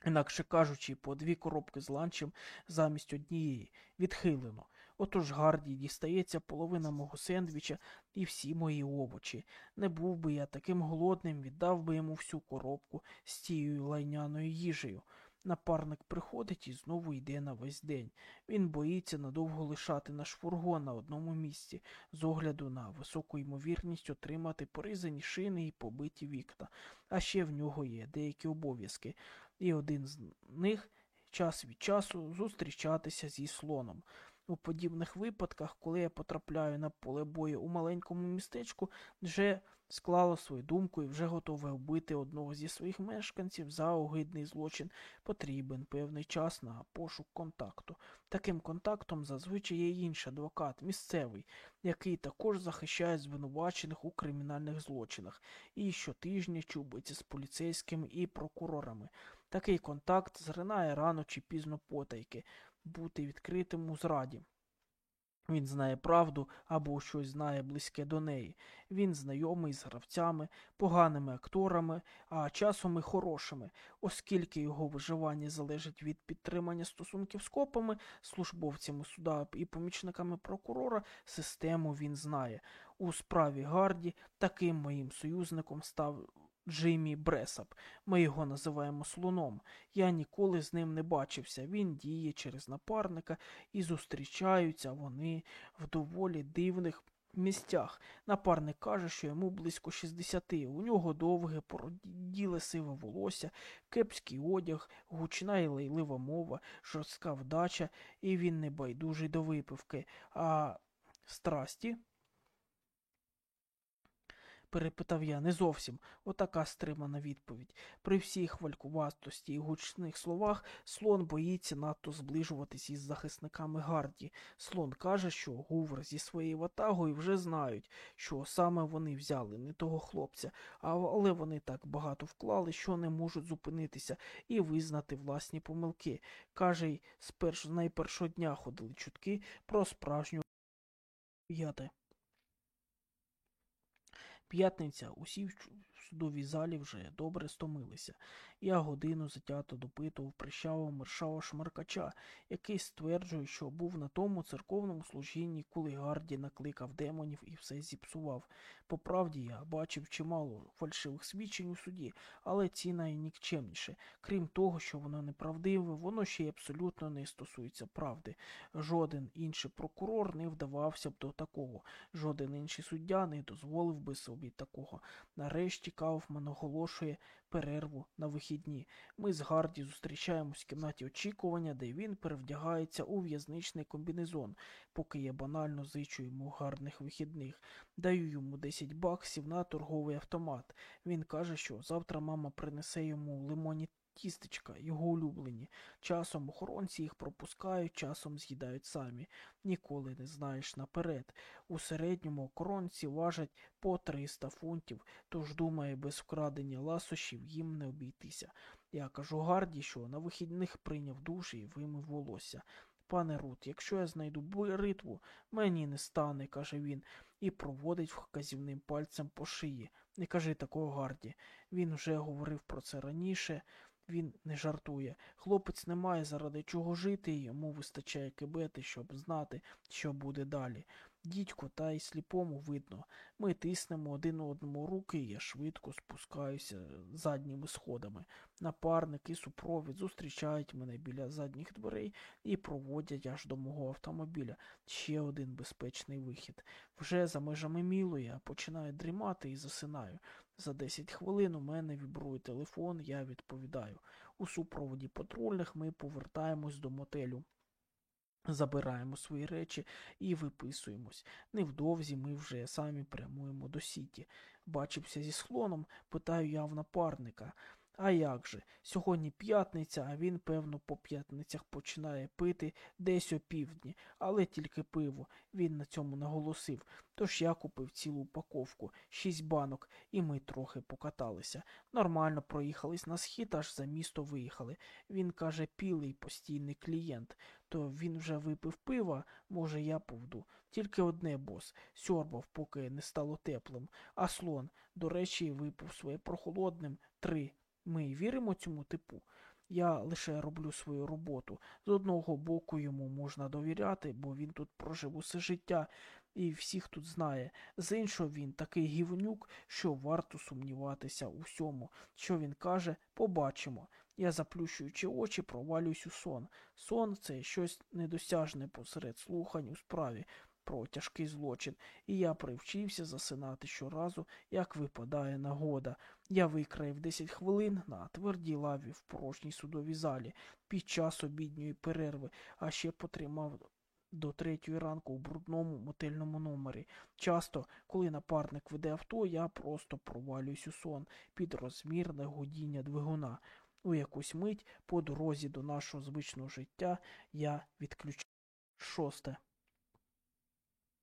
Speaker 1: Інакше кажучи, по дві коробки з ланчем замість однієї відхилено. Отож Гарді дістається половина мого сендвіча і всі мої овочі. Не був би я таким голодним, віддав би йому всю коробку з тією лайняною їжею. Напарник приходить і знову йде на весь день. Він боїться надовго лишати наш фургон на одному місці, з огляду на високу ймовірність отримати поризані шини і побиті вікна. А ще в нього є деякі обов'язки і один з них час від часу зустрічатися зі слоном. У подібних випадках, коли я потрапляю на поле бою у маленькому містечку, вже склало свою думку і вже готове вбити одного зі своїх мешканців за огидний злочин, потрібен певний час на пошук контакту. Таким контактом зазвичай є інший адвокат, місцевий, який також захищає звинувачених у кримінальних злочинах, і щотижня чубиться з поліцейськими і прокурорами. Такий контакт зринає рано чи пізно потайки, бути відкритим у зраді. Він знає правду або щось знає близьке до неї. Він знайомий з гравцями, поганими акторами, а часом і хорошими, оскільки його виживання залежить від підтримання стосунків з копами, службовцями суда і помічниками прокурора, систему він знає. У справі Гарді таким моїм союзником став Джиммі Бресап. Ми його називаємо слоном. Я ніколи з ним не бачився. Він діє через напарника і зустрічаються вони в доволі дивних місцях. Напарник каже, що йому близько 60. У нього довге, породіле сиве волосся, кепський одяг, гучна і лейлива мова, жорстка вдача, і він не байдужий до випивки. А страсті перепитав я не зовсім отака стримана відповідь. При всій хвалькуватості і гучних словах слон боїться надто зближуватись із захисниками Гарді. Слон каже, що Гувер зі своєю ватагою вже знають, що саме вони взяли не того хлопця, але вони так багато вклали, що не можуть зупинитися і визнати власні помилки. Каже, й з перш... найпершого дня ходили чутки про справжню яте. П'ятниця усі в судовій залі вже добре стомилися. Я годину затято допитував прищавого мершава шмаркача, який стверджує, що був на тому церковному служінні, коли Гарді накликав демонів і все зіпсував. По правді я бачив чимало фальшивих свідчень у суді, але ці найнікчемніше. Крім того, що воно неправдиве, воно ще й абсолютно не стосується правди. Жоден інший прокурор не вдавався б до такого, жоден інший суддя не дозволив би собі такого. Нарешті Кауфман оголошує перерву на вихідні. Ми з Гарді зустрічаємось в кімнаті очікування, де він перевдягається у в'язничний комбінезон, поки я банально зичу йому гарних вихідних. Даю йому 10 баксів на торговий автомат. Він каже, що завтра мама принесе йому лимонні тістечка, його улюблені. Часом охоронці їх пропускають, часом з'їдають самі. Ніколи не знаєш наперед. У середньому охоронці важать по 300 фунтів, тож, думаю, без вкрадення ласощів їм не обійтися. Я кажу Гарді, що на вихідних прийняв душ і вимив волосся. Пане Рут, якщо я знайду бритву, мені не стане, каже він, і проводить вказівним пальцем по шиї. Не кажи такого Гарді. Він вже говорив про це раніше. Він не жартує. Хлопець не має заради чого жити, йому вистачає кибети, щоб знати, що буде далі. Дідько, та й сліпому видно. Ми тиснемо один одному руки, і я швидко спускаюся задніми сходами. Напарник і супровід зустрічають мене біля задніх дверей і проводять аж до мого автомобіля. Ще один безпечний вихід. Вже за межами мілу я починаю дрімати і засинаю. За 10 хвилин у мене вібрує телефон, я відповідаю. У супроводі патрульних ми повертаємось до мотелю. Забираємо свої речі і виписуємось. Невдовзі ми вже самі прямуємо до Сіті. Бачився зі схлоном, питаю я в напарника. А як же? Сьогодні п'ятниця, а він, певно, по п'ятницях починає пити десь о півдні, але тільки пиво. Він на цьому наголосив. Тож я купив цілу упаковку, шість банок, і ми трохи покаталися. Нормально проїхались на схід, аж за місто виїхали. Він каже, пілий постійний клієнт. То він вже випив пива, може, я повду. Тільки одне бос, сьорбав, поки не стало теплим. А слон, до речі, випив своє прохолодним три. Ми віримо цьому типу. Я лише роблю свою роботу. З одного боку йому можна довіряти, бо він тут прожив усе життя і всіх тут знає. З іншого він такий гівнюк, що варто сумніватися у всьому. Що він каже, побачимо. Я, заплющуючи очі, провалююсь у сон. Сон це щось недосяжне посеред слухань у справі про тяжкий злочин, і я привчився засинати щоразу, як випадає нагода. Я викраїв 10 хвилин на твердій лаві в порожній судовій залі під час обідньої перерви, а ще потримав до третьої ранку у брудному мотельному номері. Часто, коли напарник веде авто, я просто провалююсь у сон під розмірне гудіння двигуна. У якусь мить по дорозі до нашого звичного життя я відключаю. Шосте.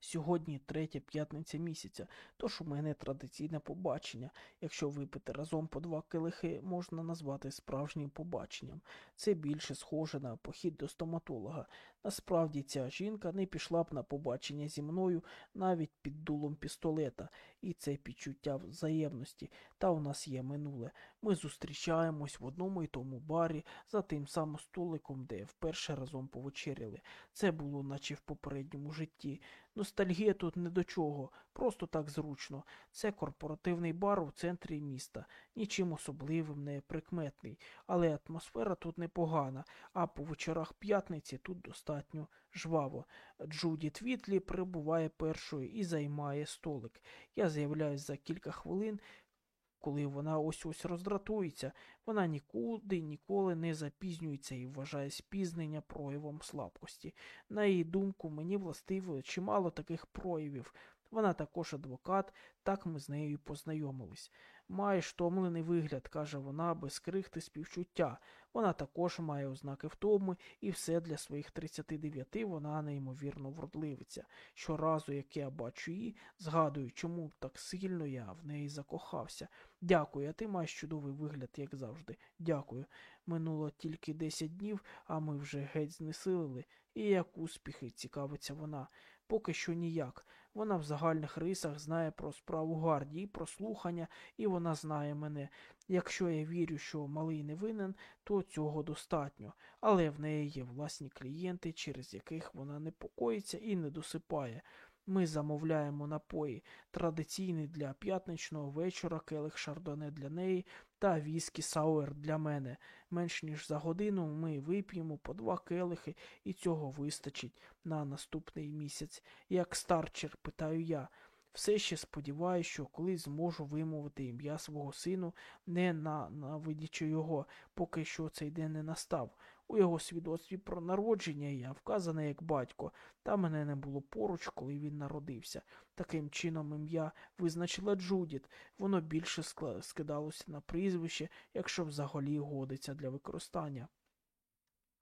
Speaker 1: Сьогодні третя п'ятниця місяця, тож у мене традиційне побачення. Якщо випити разом по два килихи, можна назвати справжнім побаченням. Це більше схоже на похід до стоматолога. Насправді ця жінка не пішла б на побачення зі мною навіть під дулом пістолета, і це підчуття взаємності. Та у нас є минуле. Ми зустрічаємось в одному і тому барі за тим самим столиком, де вперше разом повечеряли. Це було наче в попередньому житті. Ностальгія тут не до чого, просто так зручно. Це корпоративний бар у центрі міста, нічим особливим не прикметний, але атмосфера тут непогана, а по вечорах п'ятниці тут достатньо жваво. Джуді Твітлі прибуває першою і займає столик. Я з'являюсь за кілька хвилин. Коли вона ось ось роздратується, вона нікуди ніколи не запізнюється і вважає спізнення проявом слабкості. На її думку, мені властиво чимало таких проявів. Вона також адвокат, так ми з нею познайомились. Маєш втомлений вигляд, каже вона, без крихти співчуття. Вона також має ознаки втоми, і все для своїх 39 вона неймовірно вродливиця. Щоразу, як я бачу її, згадую, чому так сильно я в неї закохався. Дякую, а ти маєш чудовий вигляд, як завжди. Дякую. Минуло тільки 10 днів, а ми вже геть знесилили. І як успіхи, цікавиться вона. Поки що ніяк. Вона в загальних рисах знає про справу гардії, про слухання, і вона знає мене. Якщо я вірю, що малий не винен, то цього достатньо. Але в неї є власні клієнти, через яких вона непокоїться і не досипає. Ми замовляємо напої, традиційний для п'ятничного вечора, келих шардоне для неї та віскі сауер для мене. Менш ніж за годину ми вип'ємо по два келихи, і цього вистачить на наступний місяць. Як старчер, питаю я. Все ще сподіваюся, що колись зможу вимовити ім'я свого сину, не ненавидячи його, поки що цей день не настав. У його свідоцтві про народження я вказаний як батько, та мене не було поруч, коли він народився. Таким чином ім'я визначила Джудіт, воно більше скидалося на прізвище, якщо взагалі годиться для використання.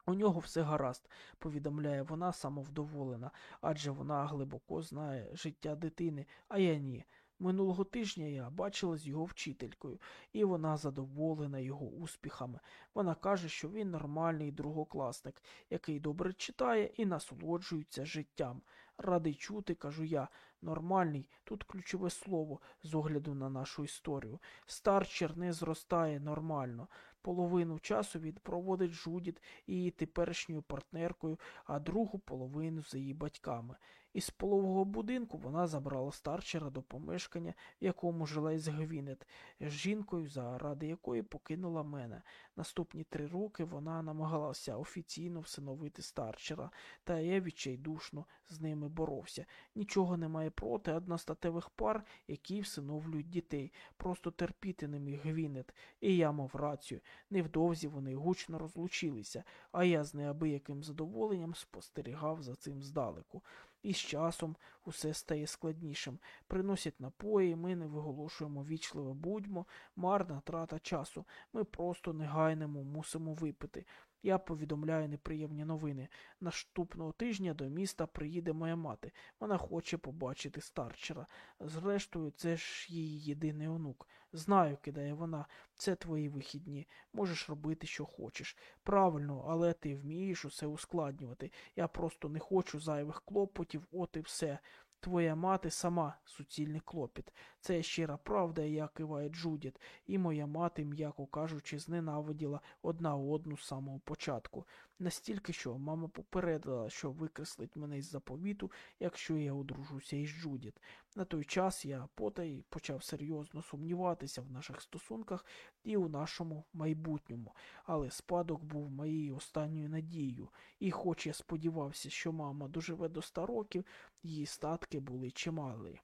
Speaker 1: У нього все гаразд, повідомляє вона самовдоволена, адже вона глибоко знає життя дитини, а я ні. Минулого тижня я бачила з його вчителькою, і вона задоволена його успіхами. Вона каже, що він нормальний другокласник, який добре читає і насолоджується життям. Радий чути, кажу я, нормальний, тут ключове слово з огляду на нашу історію. Старчер не зростає нормально. Половину часу він проводить Жудіт і її теперішньою партнеркою, а другу половину з її батьками. Із полового будинку вона забрала старчера до помешкання, в якому жила із Гвінет, з жінкою, заради якої покинула мене. Наступні три роки вона намагалася офіційно всиновити старчера, та я відчайдушно з ними боровся. Нічого немає проти одностатевих пар, які всиновлюють дітей. Просто терпіти не міг Гвінет. І я мав рацію. Невдовзі вони гучно розлучилися, а я з неабияким задоволенням спостерігав за цим здалеку. І з часом усе стає складнішим. Приносять напої, ми не виголошуємо вічливе будьмо, марна трата часу. Ми просто негайнемо мусимо випити. Я повідомляю неприємні новини. Наступного тижня до міста приїде моя мати. Вона хоче побачити старчера. Зрештою, це ж її єдиний онук. Знаю, кидає вона, це твої вихідні. Можеш робити, що хочеш. Правильно, але ти вмієш усе ускладнювати. Я просто не хочу зайвих клопотів, от і все. Твоя мати сама суцільний клопіт. Це щира правда, як киває Джудіт, і моя мати, м'яко кажучи, зненавиділа одна одну з самого початку. Настільки, що мама попередила, що викреслить мене із заповіту, якщо я одружуся із Джудіт. На той час я потай почав серйозно сумніватися в наших стосунках і у нашому майбутньому, але спадок був моєю останньою надією, і, хоч я сподівався, що мама доживе до ста років, її статки були чималі.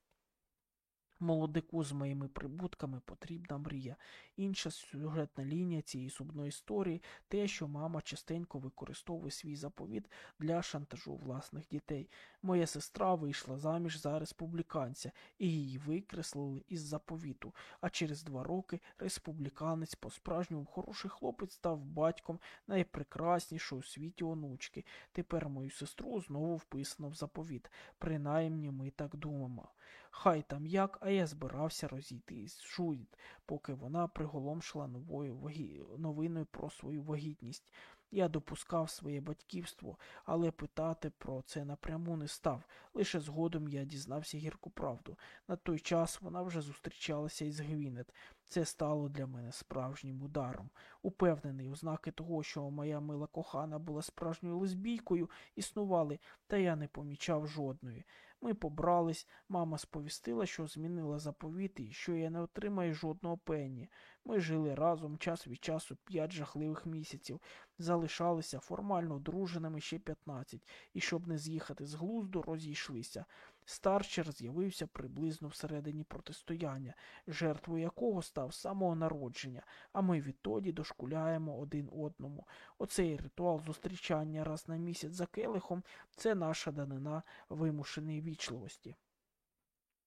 Speaker 1: Молодику з моїми прибутками потрібна мрія. Інша сюжетна лінія цієї субної історії те, що мама частенько використовує свій заповіт для шантажу власних дітей. Моя сестра вийшла заміж за республіканця, і її викреслили із заповіту. А через два роки республіканець, по справжньому хороший хлопець, став батьком найпрекраснішої у світі онучки. Тепер мою сестру знову вписано в заповіт. Принаймні ми так думаємо. Хай там як, а я збирався розійтись з Жудіт, поки вона приголомшила новою вагі... новиною про свою вагітність. Я допускав своє батьківство, але питати про це напряму не став. Лише згодом я дізнався гірку правду. На той час вона вже зустрічалася із Гвінет. Це стало для мене справжнім ударом. Упевнений, ознаки того, що моя мила кохана була справжньою лесбійкою, існували, та я не помічав жодної. Ми побрались, мама сповістила, що змінила заповіт і що я не отримаю жодного пенні. Ми жили разом час від часу п'ять жахливих місяців, залишалися формально одруженими ще п'ятнадцять, і щоб не з'їхати з глузду, розійшлися. Старчер з'явився приблизно всередині протистояння, жертвою якого став самого народження, а ми відтоді дошкуляємо один одному. Оцей ритуал зустрічання раз на місяць за келихом це наша данина вимушеної вічливості.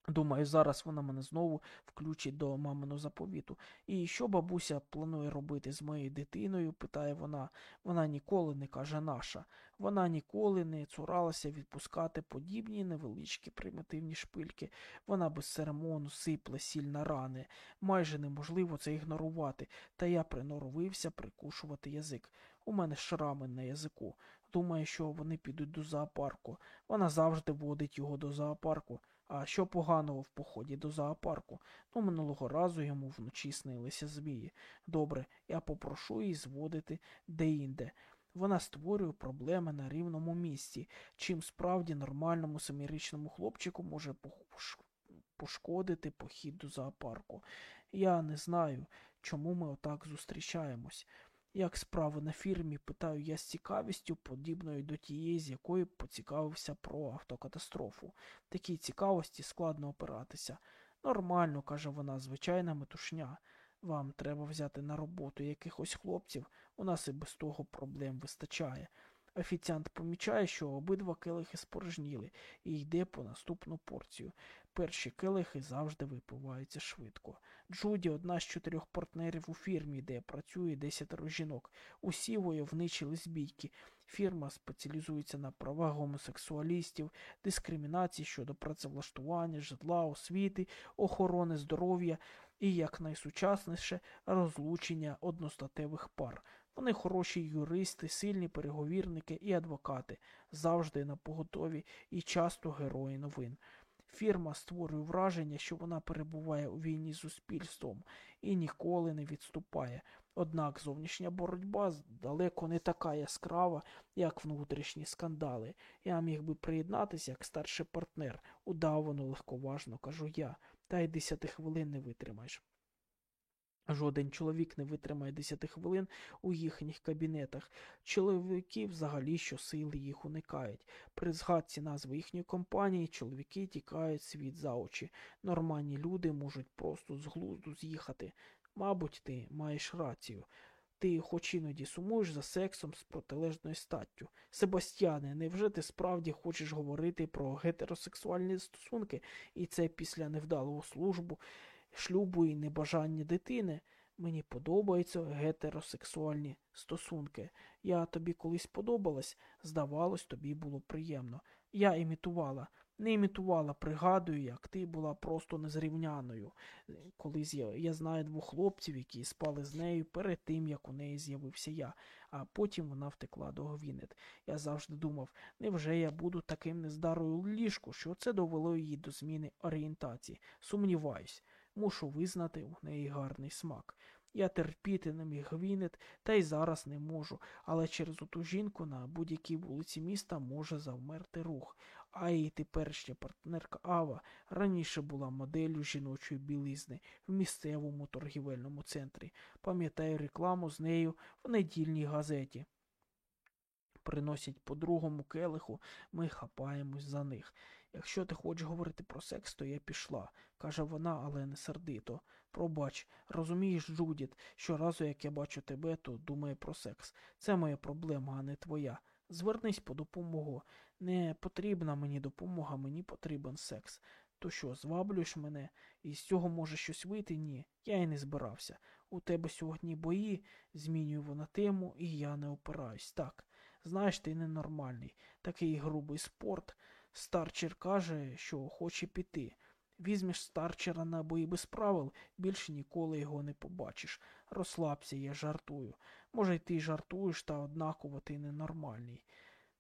Speaker 1: Думаю, зараз вона мене знову включить до маминого заповіту. І що бабуся планує робити з моєю дитиною? питає вона. Вона ніколи не каже наша. Вона ніколи не цуралася відпускати подібні невеличкі примітивні шпильки. Вона без церемону сипле сіль на рани. Майже неможливо це ігнорувати, та я приноровився прикушувати язик. У мене шрами на язику. Думаю, що вони підуть до зоопарку. Вона завжди водить його до зоопарку. А що поганого в поході до зоопарку? Ну, минулого разу йому вночі снилися змії. Добре, я попрошу її зводити де-інде. Вона створює проблеми на рівному місці, чим справді нормальному семирічному хлопчику може пошкодити похід до зоопарку. Я не знаю, чому ми отак зустрічаємось. Як справи на фірмі, питаю я з цікавістю, подібною до тієї, з якої поцікавився про автокатастрофу. Такій цікавості складно опиратися. Нормально, каже вона, звичайна метушня. Вам треба взяти на роботу якихось хлопців, у нас і без того проблем вистачає. Офіціант помічає, що обидва келихи спорожніли і йде по наступну порцію. Перші келихи завжди випиваються швидко. Джуді одна з чотирьох партнерів у фірмі, де працює десятеро жінок. Усі войовничі лесбійки. Фірма спеціалізується на правах гомосексуалістів, дискримінації щодо працевлаштування, житла, освіти, охорони здоров'я і, як найсучасніше, розлучення одностатевих пар. Вони хороші юристи, сильні переговірники і адвокати, завжди на поготові і часто герої новин. Фірма створює враження, що вона перебуває у війні з суспільством і ніколи не відступає. Однак зовнішня боротьба далеко не така яскрава, як внутрішні скандали. Я міг би приєднатися як старший партнер, удавано легковажно кажу я, та й десяти хвилин не витримаєш. Жоден чоловік не витримає 10 хвилин у їхніх кабінетах. Чоловіки взагалі щосили їх уникають. При згадці назви їхньої компанії чоловіки тікають світ за очі. Нормальні люди можуть просто з глузду з'їхати. Мабуть, ти маєш рацію. Ти хоч іноді сумуєш за сексом з протилежною статтю. Себастьяне, невже ти справді хочеш говорити про гетеросексуальні стосунки, і це після невдалого службу? Шлюбу і небажання дитини. Мені подобаються гетеросексуальні стосунки. Я тобі колись подобалась, здавалось, тобі було приємно. Я імітувала, не імітувала, пригадую, як ти була просто незрівняною. Колись я, я знаю двох хлопців, які спали з нею перед тим, як у неї з'явився я, а потім вона втекла до Говінет. Я завжди думав, невже я буду таким нездарою ліжку, що це довело її до зміни орієнтації. Сумніваюсь. Мушу визнати у неї гарний смак. Я терпіти не міг Гвінет, та й зараз не можу, але через оту жінку на будь-якій вулиці міста може завмерти рух. А її теперішня партнерка Ава раніше була моделлю жіночої білизни в місцевому торгівельному центрі. Пам'ятаю рекламу з нею в недільній газеті. приносять по другому келиху, ми хапаємось за них. Якщо ти хочеш говорити про секс, то я пішла, каже вона, але не сердито. Пробач, розумієш, Джудіт, щоразу, як я бачу тебе, то думаю про секс. Це моя проблема, а не твоя. Звернись по допомогу. Не потрібна мені допомога, мені потрібен секс. То що, зваблюєш мене? І з цього може щось вийти? Ні, я й не збирався. У тебе сьогодні бої, змінюю вона тему, і я не опираюсь. Так, знаєш, ти ненормальний. Такий грубий спорт. Старчер каже, що хоче піти. Візьмеш старчера на бої без правил, більше ніколи його не побачиш. Розслабся, я жартую. Може, й ти жартуєш, та однаково ти ненормальний.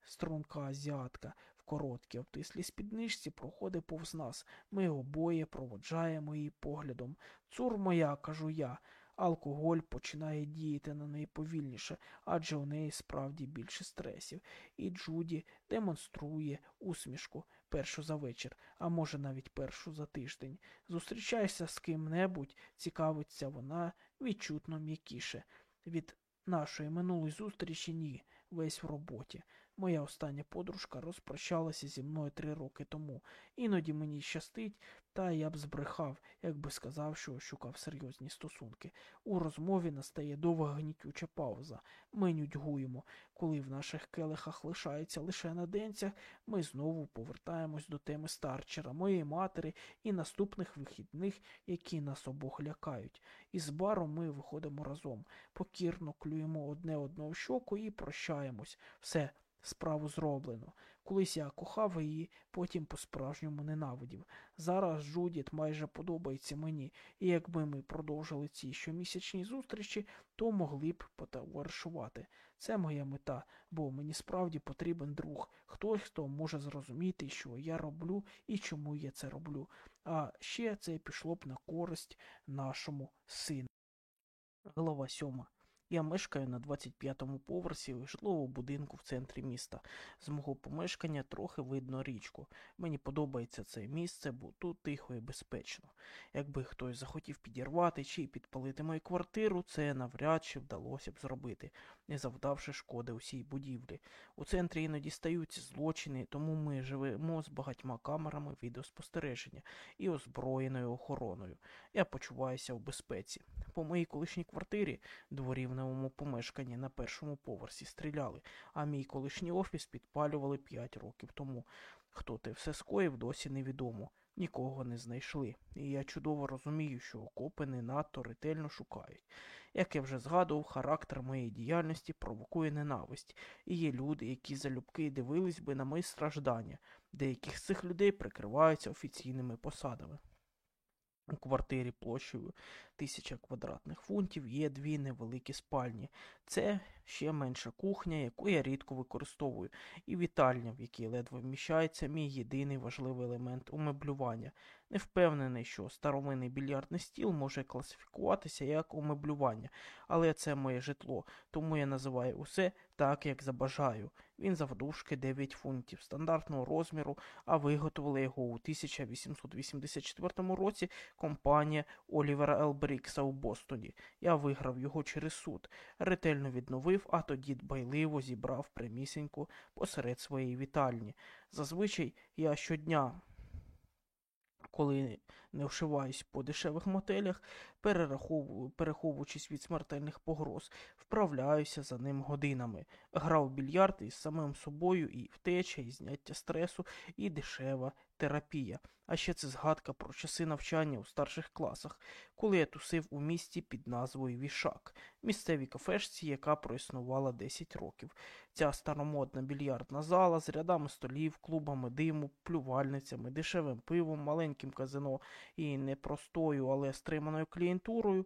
Speaker 1: Струнка азіатка в короткій обтислій спідничці проходить повз нас. Ми обоє проводжаємо її поглядом. Цур моя, кажу я. Алкоголь починає діяти на неї повільніше, адже у неї справді більше стресів. І Джуді демонструє усмішку першу за вечір, а може навіть першу за тиждень. Зустрічаєшся з ким-небудь, цікавиться вона відчутно м'якіше. Від нашої минулої зустрічі ні, весь в роботі. Моя остання подружка розпрощалася зі мною три роки тому. Іноді мені щастить, та я б збрехав, якби сказав, що шукав серйозні стосунки. У розмові настає довга гнітюча пауза. Ми нудьгуємо. Коли в наших келихах лишається лише на денцях, ми знову повертаємось до теми старчера, моєї матері і наступних вихідних, які нас обох лякають. Із бару ми виходимо разом, покірно клюємо одне одного в щоку і прощаємось. Все. Справу зроблено. Колись я кохав її, потім по-справжньому ненавидів. Зараз Джудіт майже подобається мені, і якби ми продовжили ці щомісячні зустрічі, то могли б потоваришувати. Це моя мета, бо мені справді потрібен друг, хтось, хто може зрозуміти, що я роблю і чому я це роблю. А ще це пішло б на користь нашому сину. Глава сьома. Я мешкаю на 25-му поверсі житлового будинку в центрі міста. З мого помешкання трохи видно річку. Мені подобається це місце, бо тут тихо і безпечно. Якби хтось захотів підірвати чи підпалити мою квартиру, це навряд чи вдалося б зробити, не завдавши шкоди усій будівлі. У центрі іноді стаються злочини, тому ми живемо з багатьма камерами відеоспостереження і озброєною охороною. Я почуваюся в безпеці. По моїй колишній квартирі дворів новому помешканні на першому поверсі стріляли, а мій колишній офіс підпалювали п'ять років тому. Хто те все скоїв, досі невідомо. Нікого не знайшли. І я чудово розумію, що окопи не надто ретельно шукають. Як я вже згадував, характер моєї діяльності провокує ненависть, і є люди, які залюбки дивились би на мої страждання. Деяких з цих людей прикриваються офіційними посадами. У квартирі площею тисяча квадратних фунтів є дві невеликі спальні. Це ще менша кухня, яку я рідко використовую, і вітальня, в якій ледве вміщається мій єдиний важливий елемент умеблювання. Не впевнений, що старовинний більярдний стіл може класифікуватися як умеблювання, але це моє житло, тому я називаю усе так, як забажаю. Він завдовжки 9 фунтів стандартного розміру, а виготовили його у 1884 році компанія Олівера Л. Брікса у Бостоні. Я виграв його через суд, ретельно відновив, а тоді дбайливо зібрав примісеньку посеред своєї вітальні. Зазвичай я щодня коли не вшиваюсь по дешевих мотелях, переховуючись від смертельних погроз, вправляюся за ним годинами. Грав більярд із самим собою і втеча, і зняття стресу, і дешева терапія. А ще це згадка про часи навчання у старших класах, коли я тусив у місті під назвою Вішак, місцевій кафешці, яка проіснувала 10 років. Ця старомодна більярдна зала з рядами столів, клубами диму, плювальницями, дешевим пивом, маленьким казино і непростою, але стриманою клієнтурою.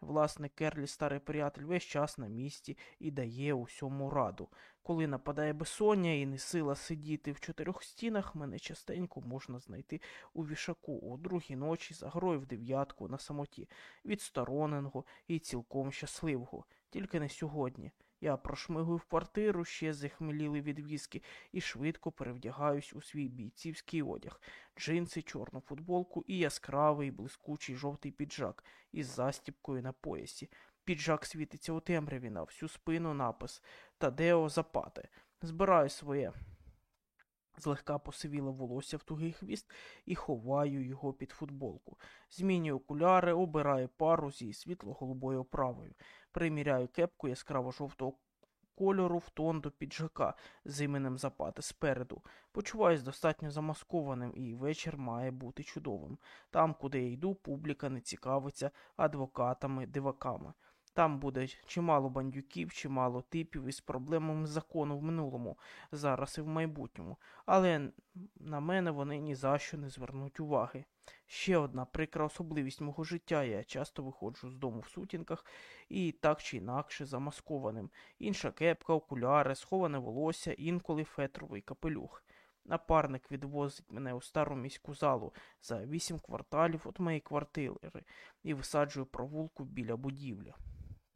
Speaker 1: Власне, Керлі, старий приятель, весь час на місці і дає усьому раду. Коли нападає безсоння і не сила сидіти в чотирьох стінах, мене частенько можна знайти у вішаку у другій ночі за грою в дев'ятку на самоті, відстороненого і цілком щасливого. Тільки не сьогодні. Я прошмигую в квартиру, ще захміліли від віскі, і швидко перевдягаюсь у свій бійцівський одяг, джинси, чорну футболку і яскравий блискучий жовтий піджак із застіпкою на поясі. Піджак світиться у темряві на всю спину напис Тадео Запати. Збираю своє злегка посивіле волосся в тугий хвіст і ховаю його під футболку. Змінюю окуляри, обираю пару зі світло-голубою оправою. Приміряю кепку яскраво-жовтого кольору в тон до піджака з іменем Запати спереду. Почуваюсь достатньо замаскованим, і вечір має бути чудовим. Там, куди я йду, публіка не цікавиться адвокатами, диваками. Там буде чимало бандюків, чимало типів із проблемами закону в минулому, зараз і в майбутньому, але на мене вони ні за що не звернуть уваги. Ще одна прикра особливість мого життя. Я часто виходжу з дому в сутінках і так чи інакше замаскованим. Інша кепка, окуляри, сховане волосся, інколи фетровий капелюх. Напарник відвозить мене у стару міську залу за вісім кварталів від моєї квартири і висаджує провулку біля будівлі.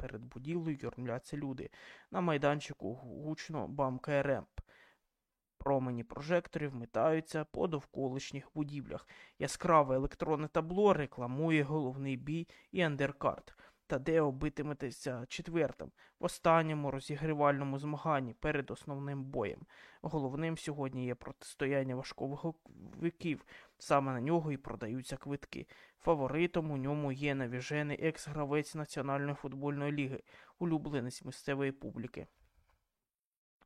Speaker 1: Перед будівлею юрмляться люди. На майданчику гучно бамкає ремп. Промені прожекторів метаються по довколишніх будівлях. Яскраве електронне табло рекламує головний бій і андеркарт. Тадео битиметься четвертим, в останньому розігрівальному змаганні перед основним боєм. Головним сьогодні є протистояння важковиків. Саме на нього і продаються квитки. Фаворитом у ньому є навіжений екс-гравець Національної футбольної ліги, улюбленець місцевої публіки.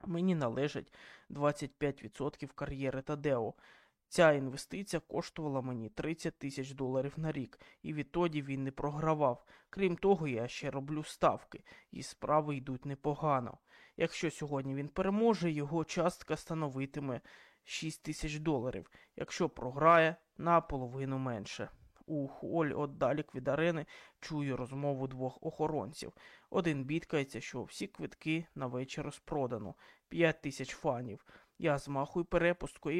Speaker 1: Мені належать 25% кар'єри Тадео. Ця інвестиція коштувала мені 30 тисяч доларів на рік, і відтоді він не програвав. Крім того, я ще роблю ставки, і справи йдуть непогано. Якщо сьогодні він переможе, його частка становитиме 6 тисяч доларів. Якщо програє, наполовину менше. У холі отдалік від арени чую розмову двох охоронців. Один бідкається, що всі квитки на вечір розпродано. П'ять тисяч фанів. Я змахую перепусткою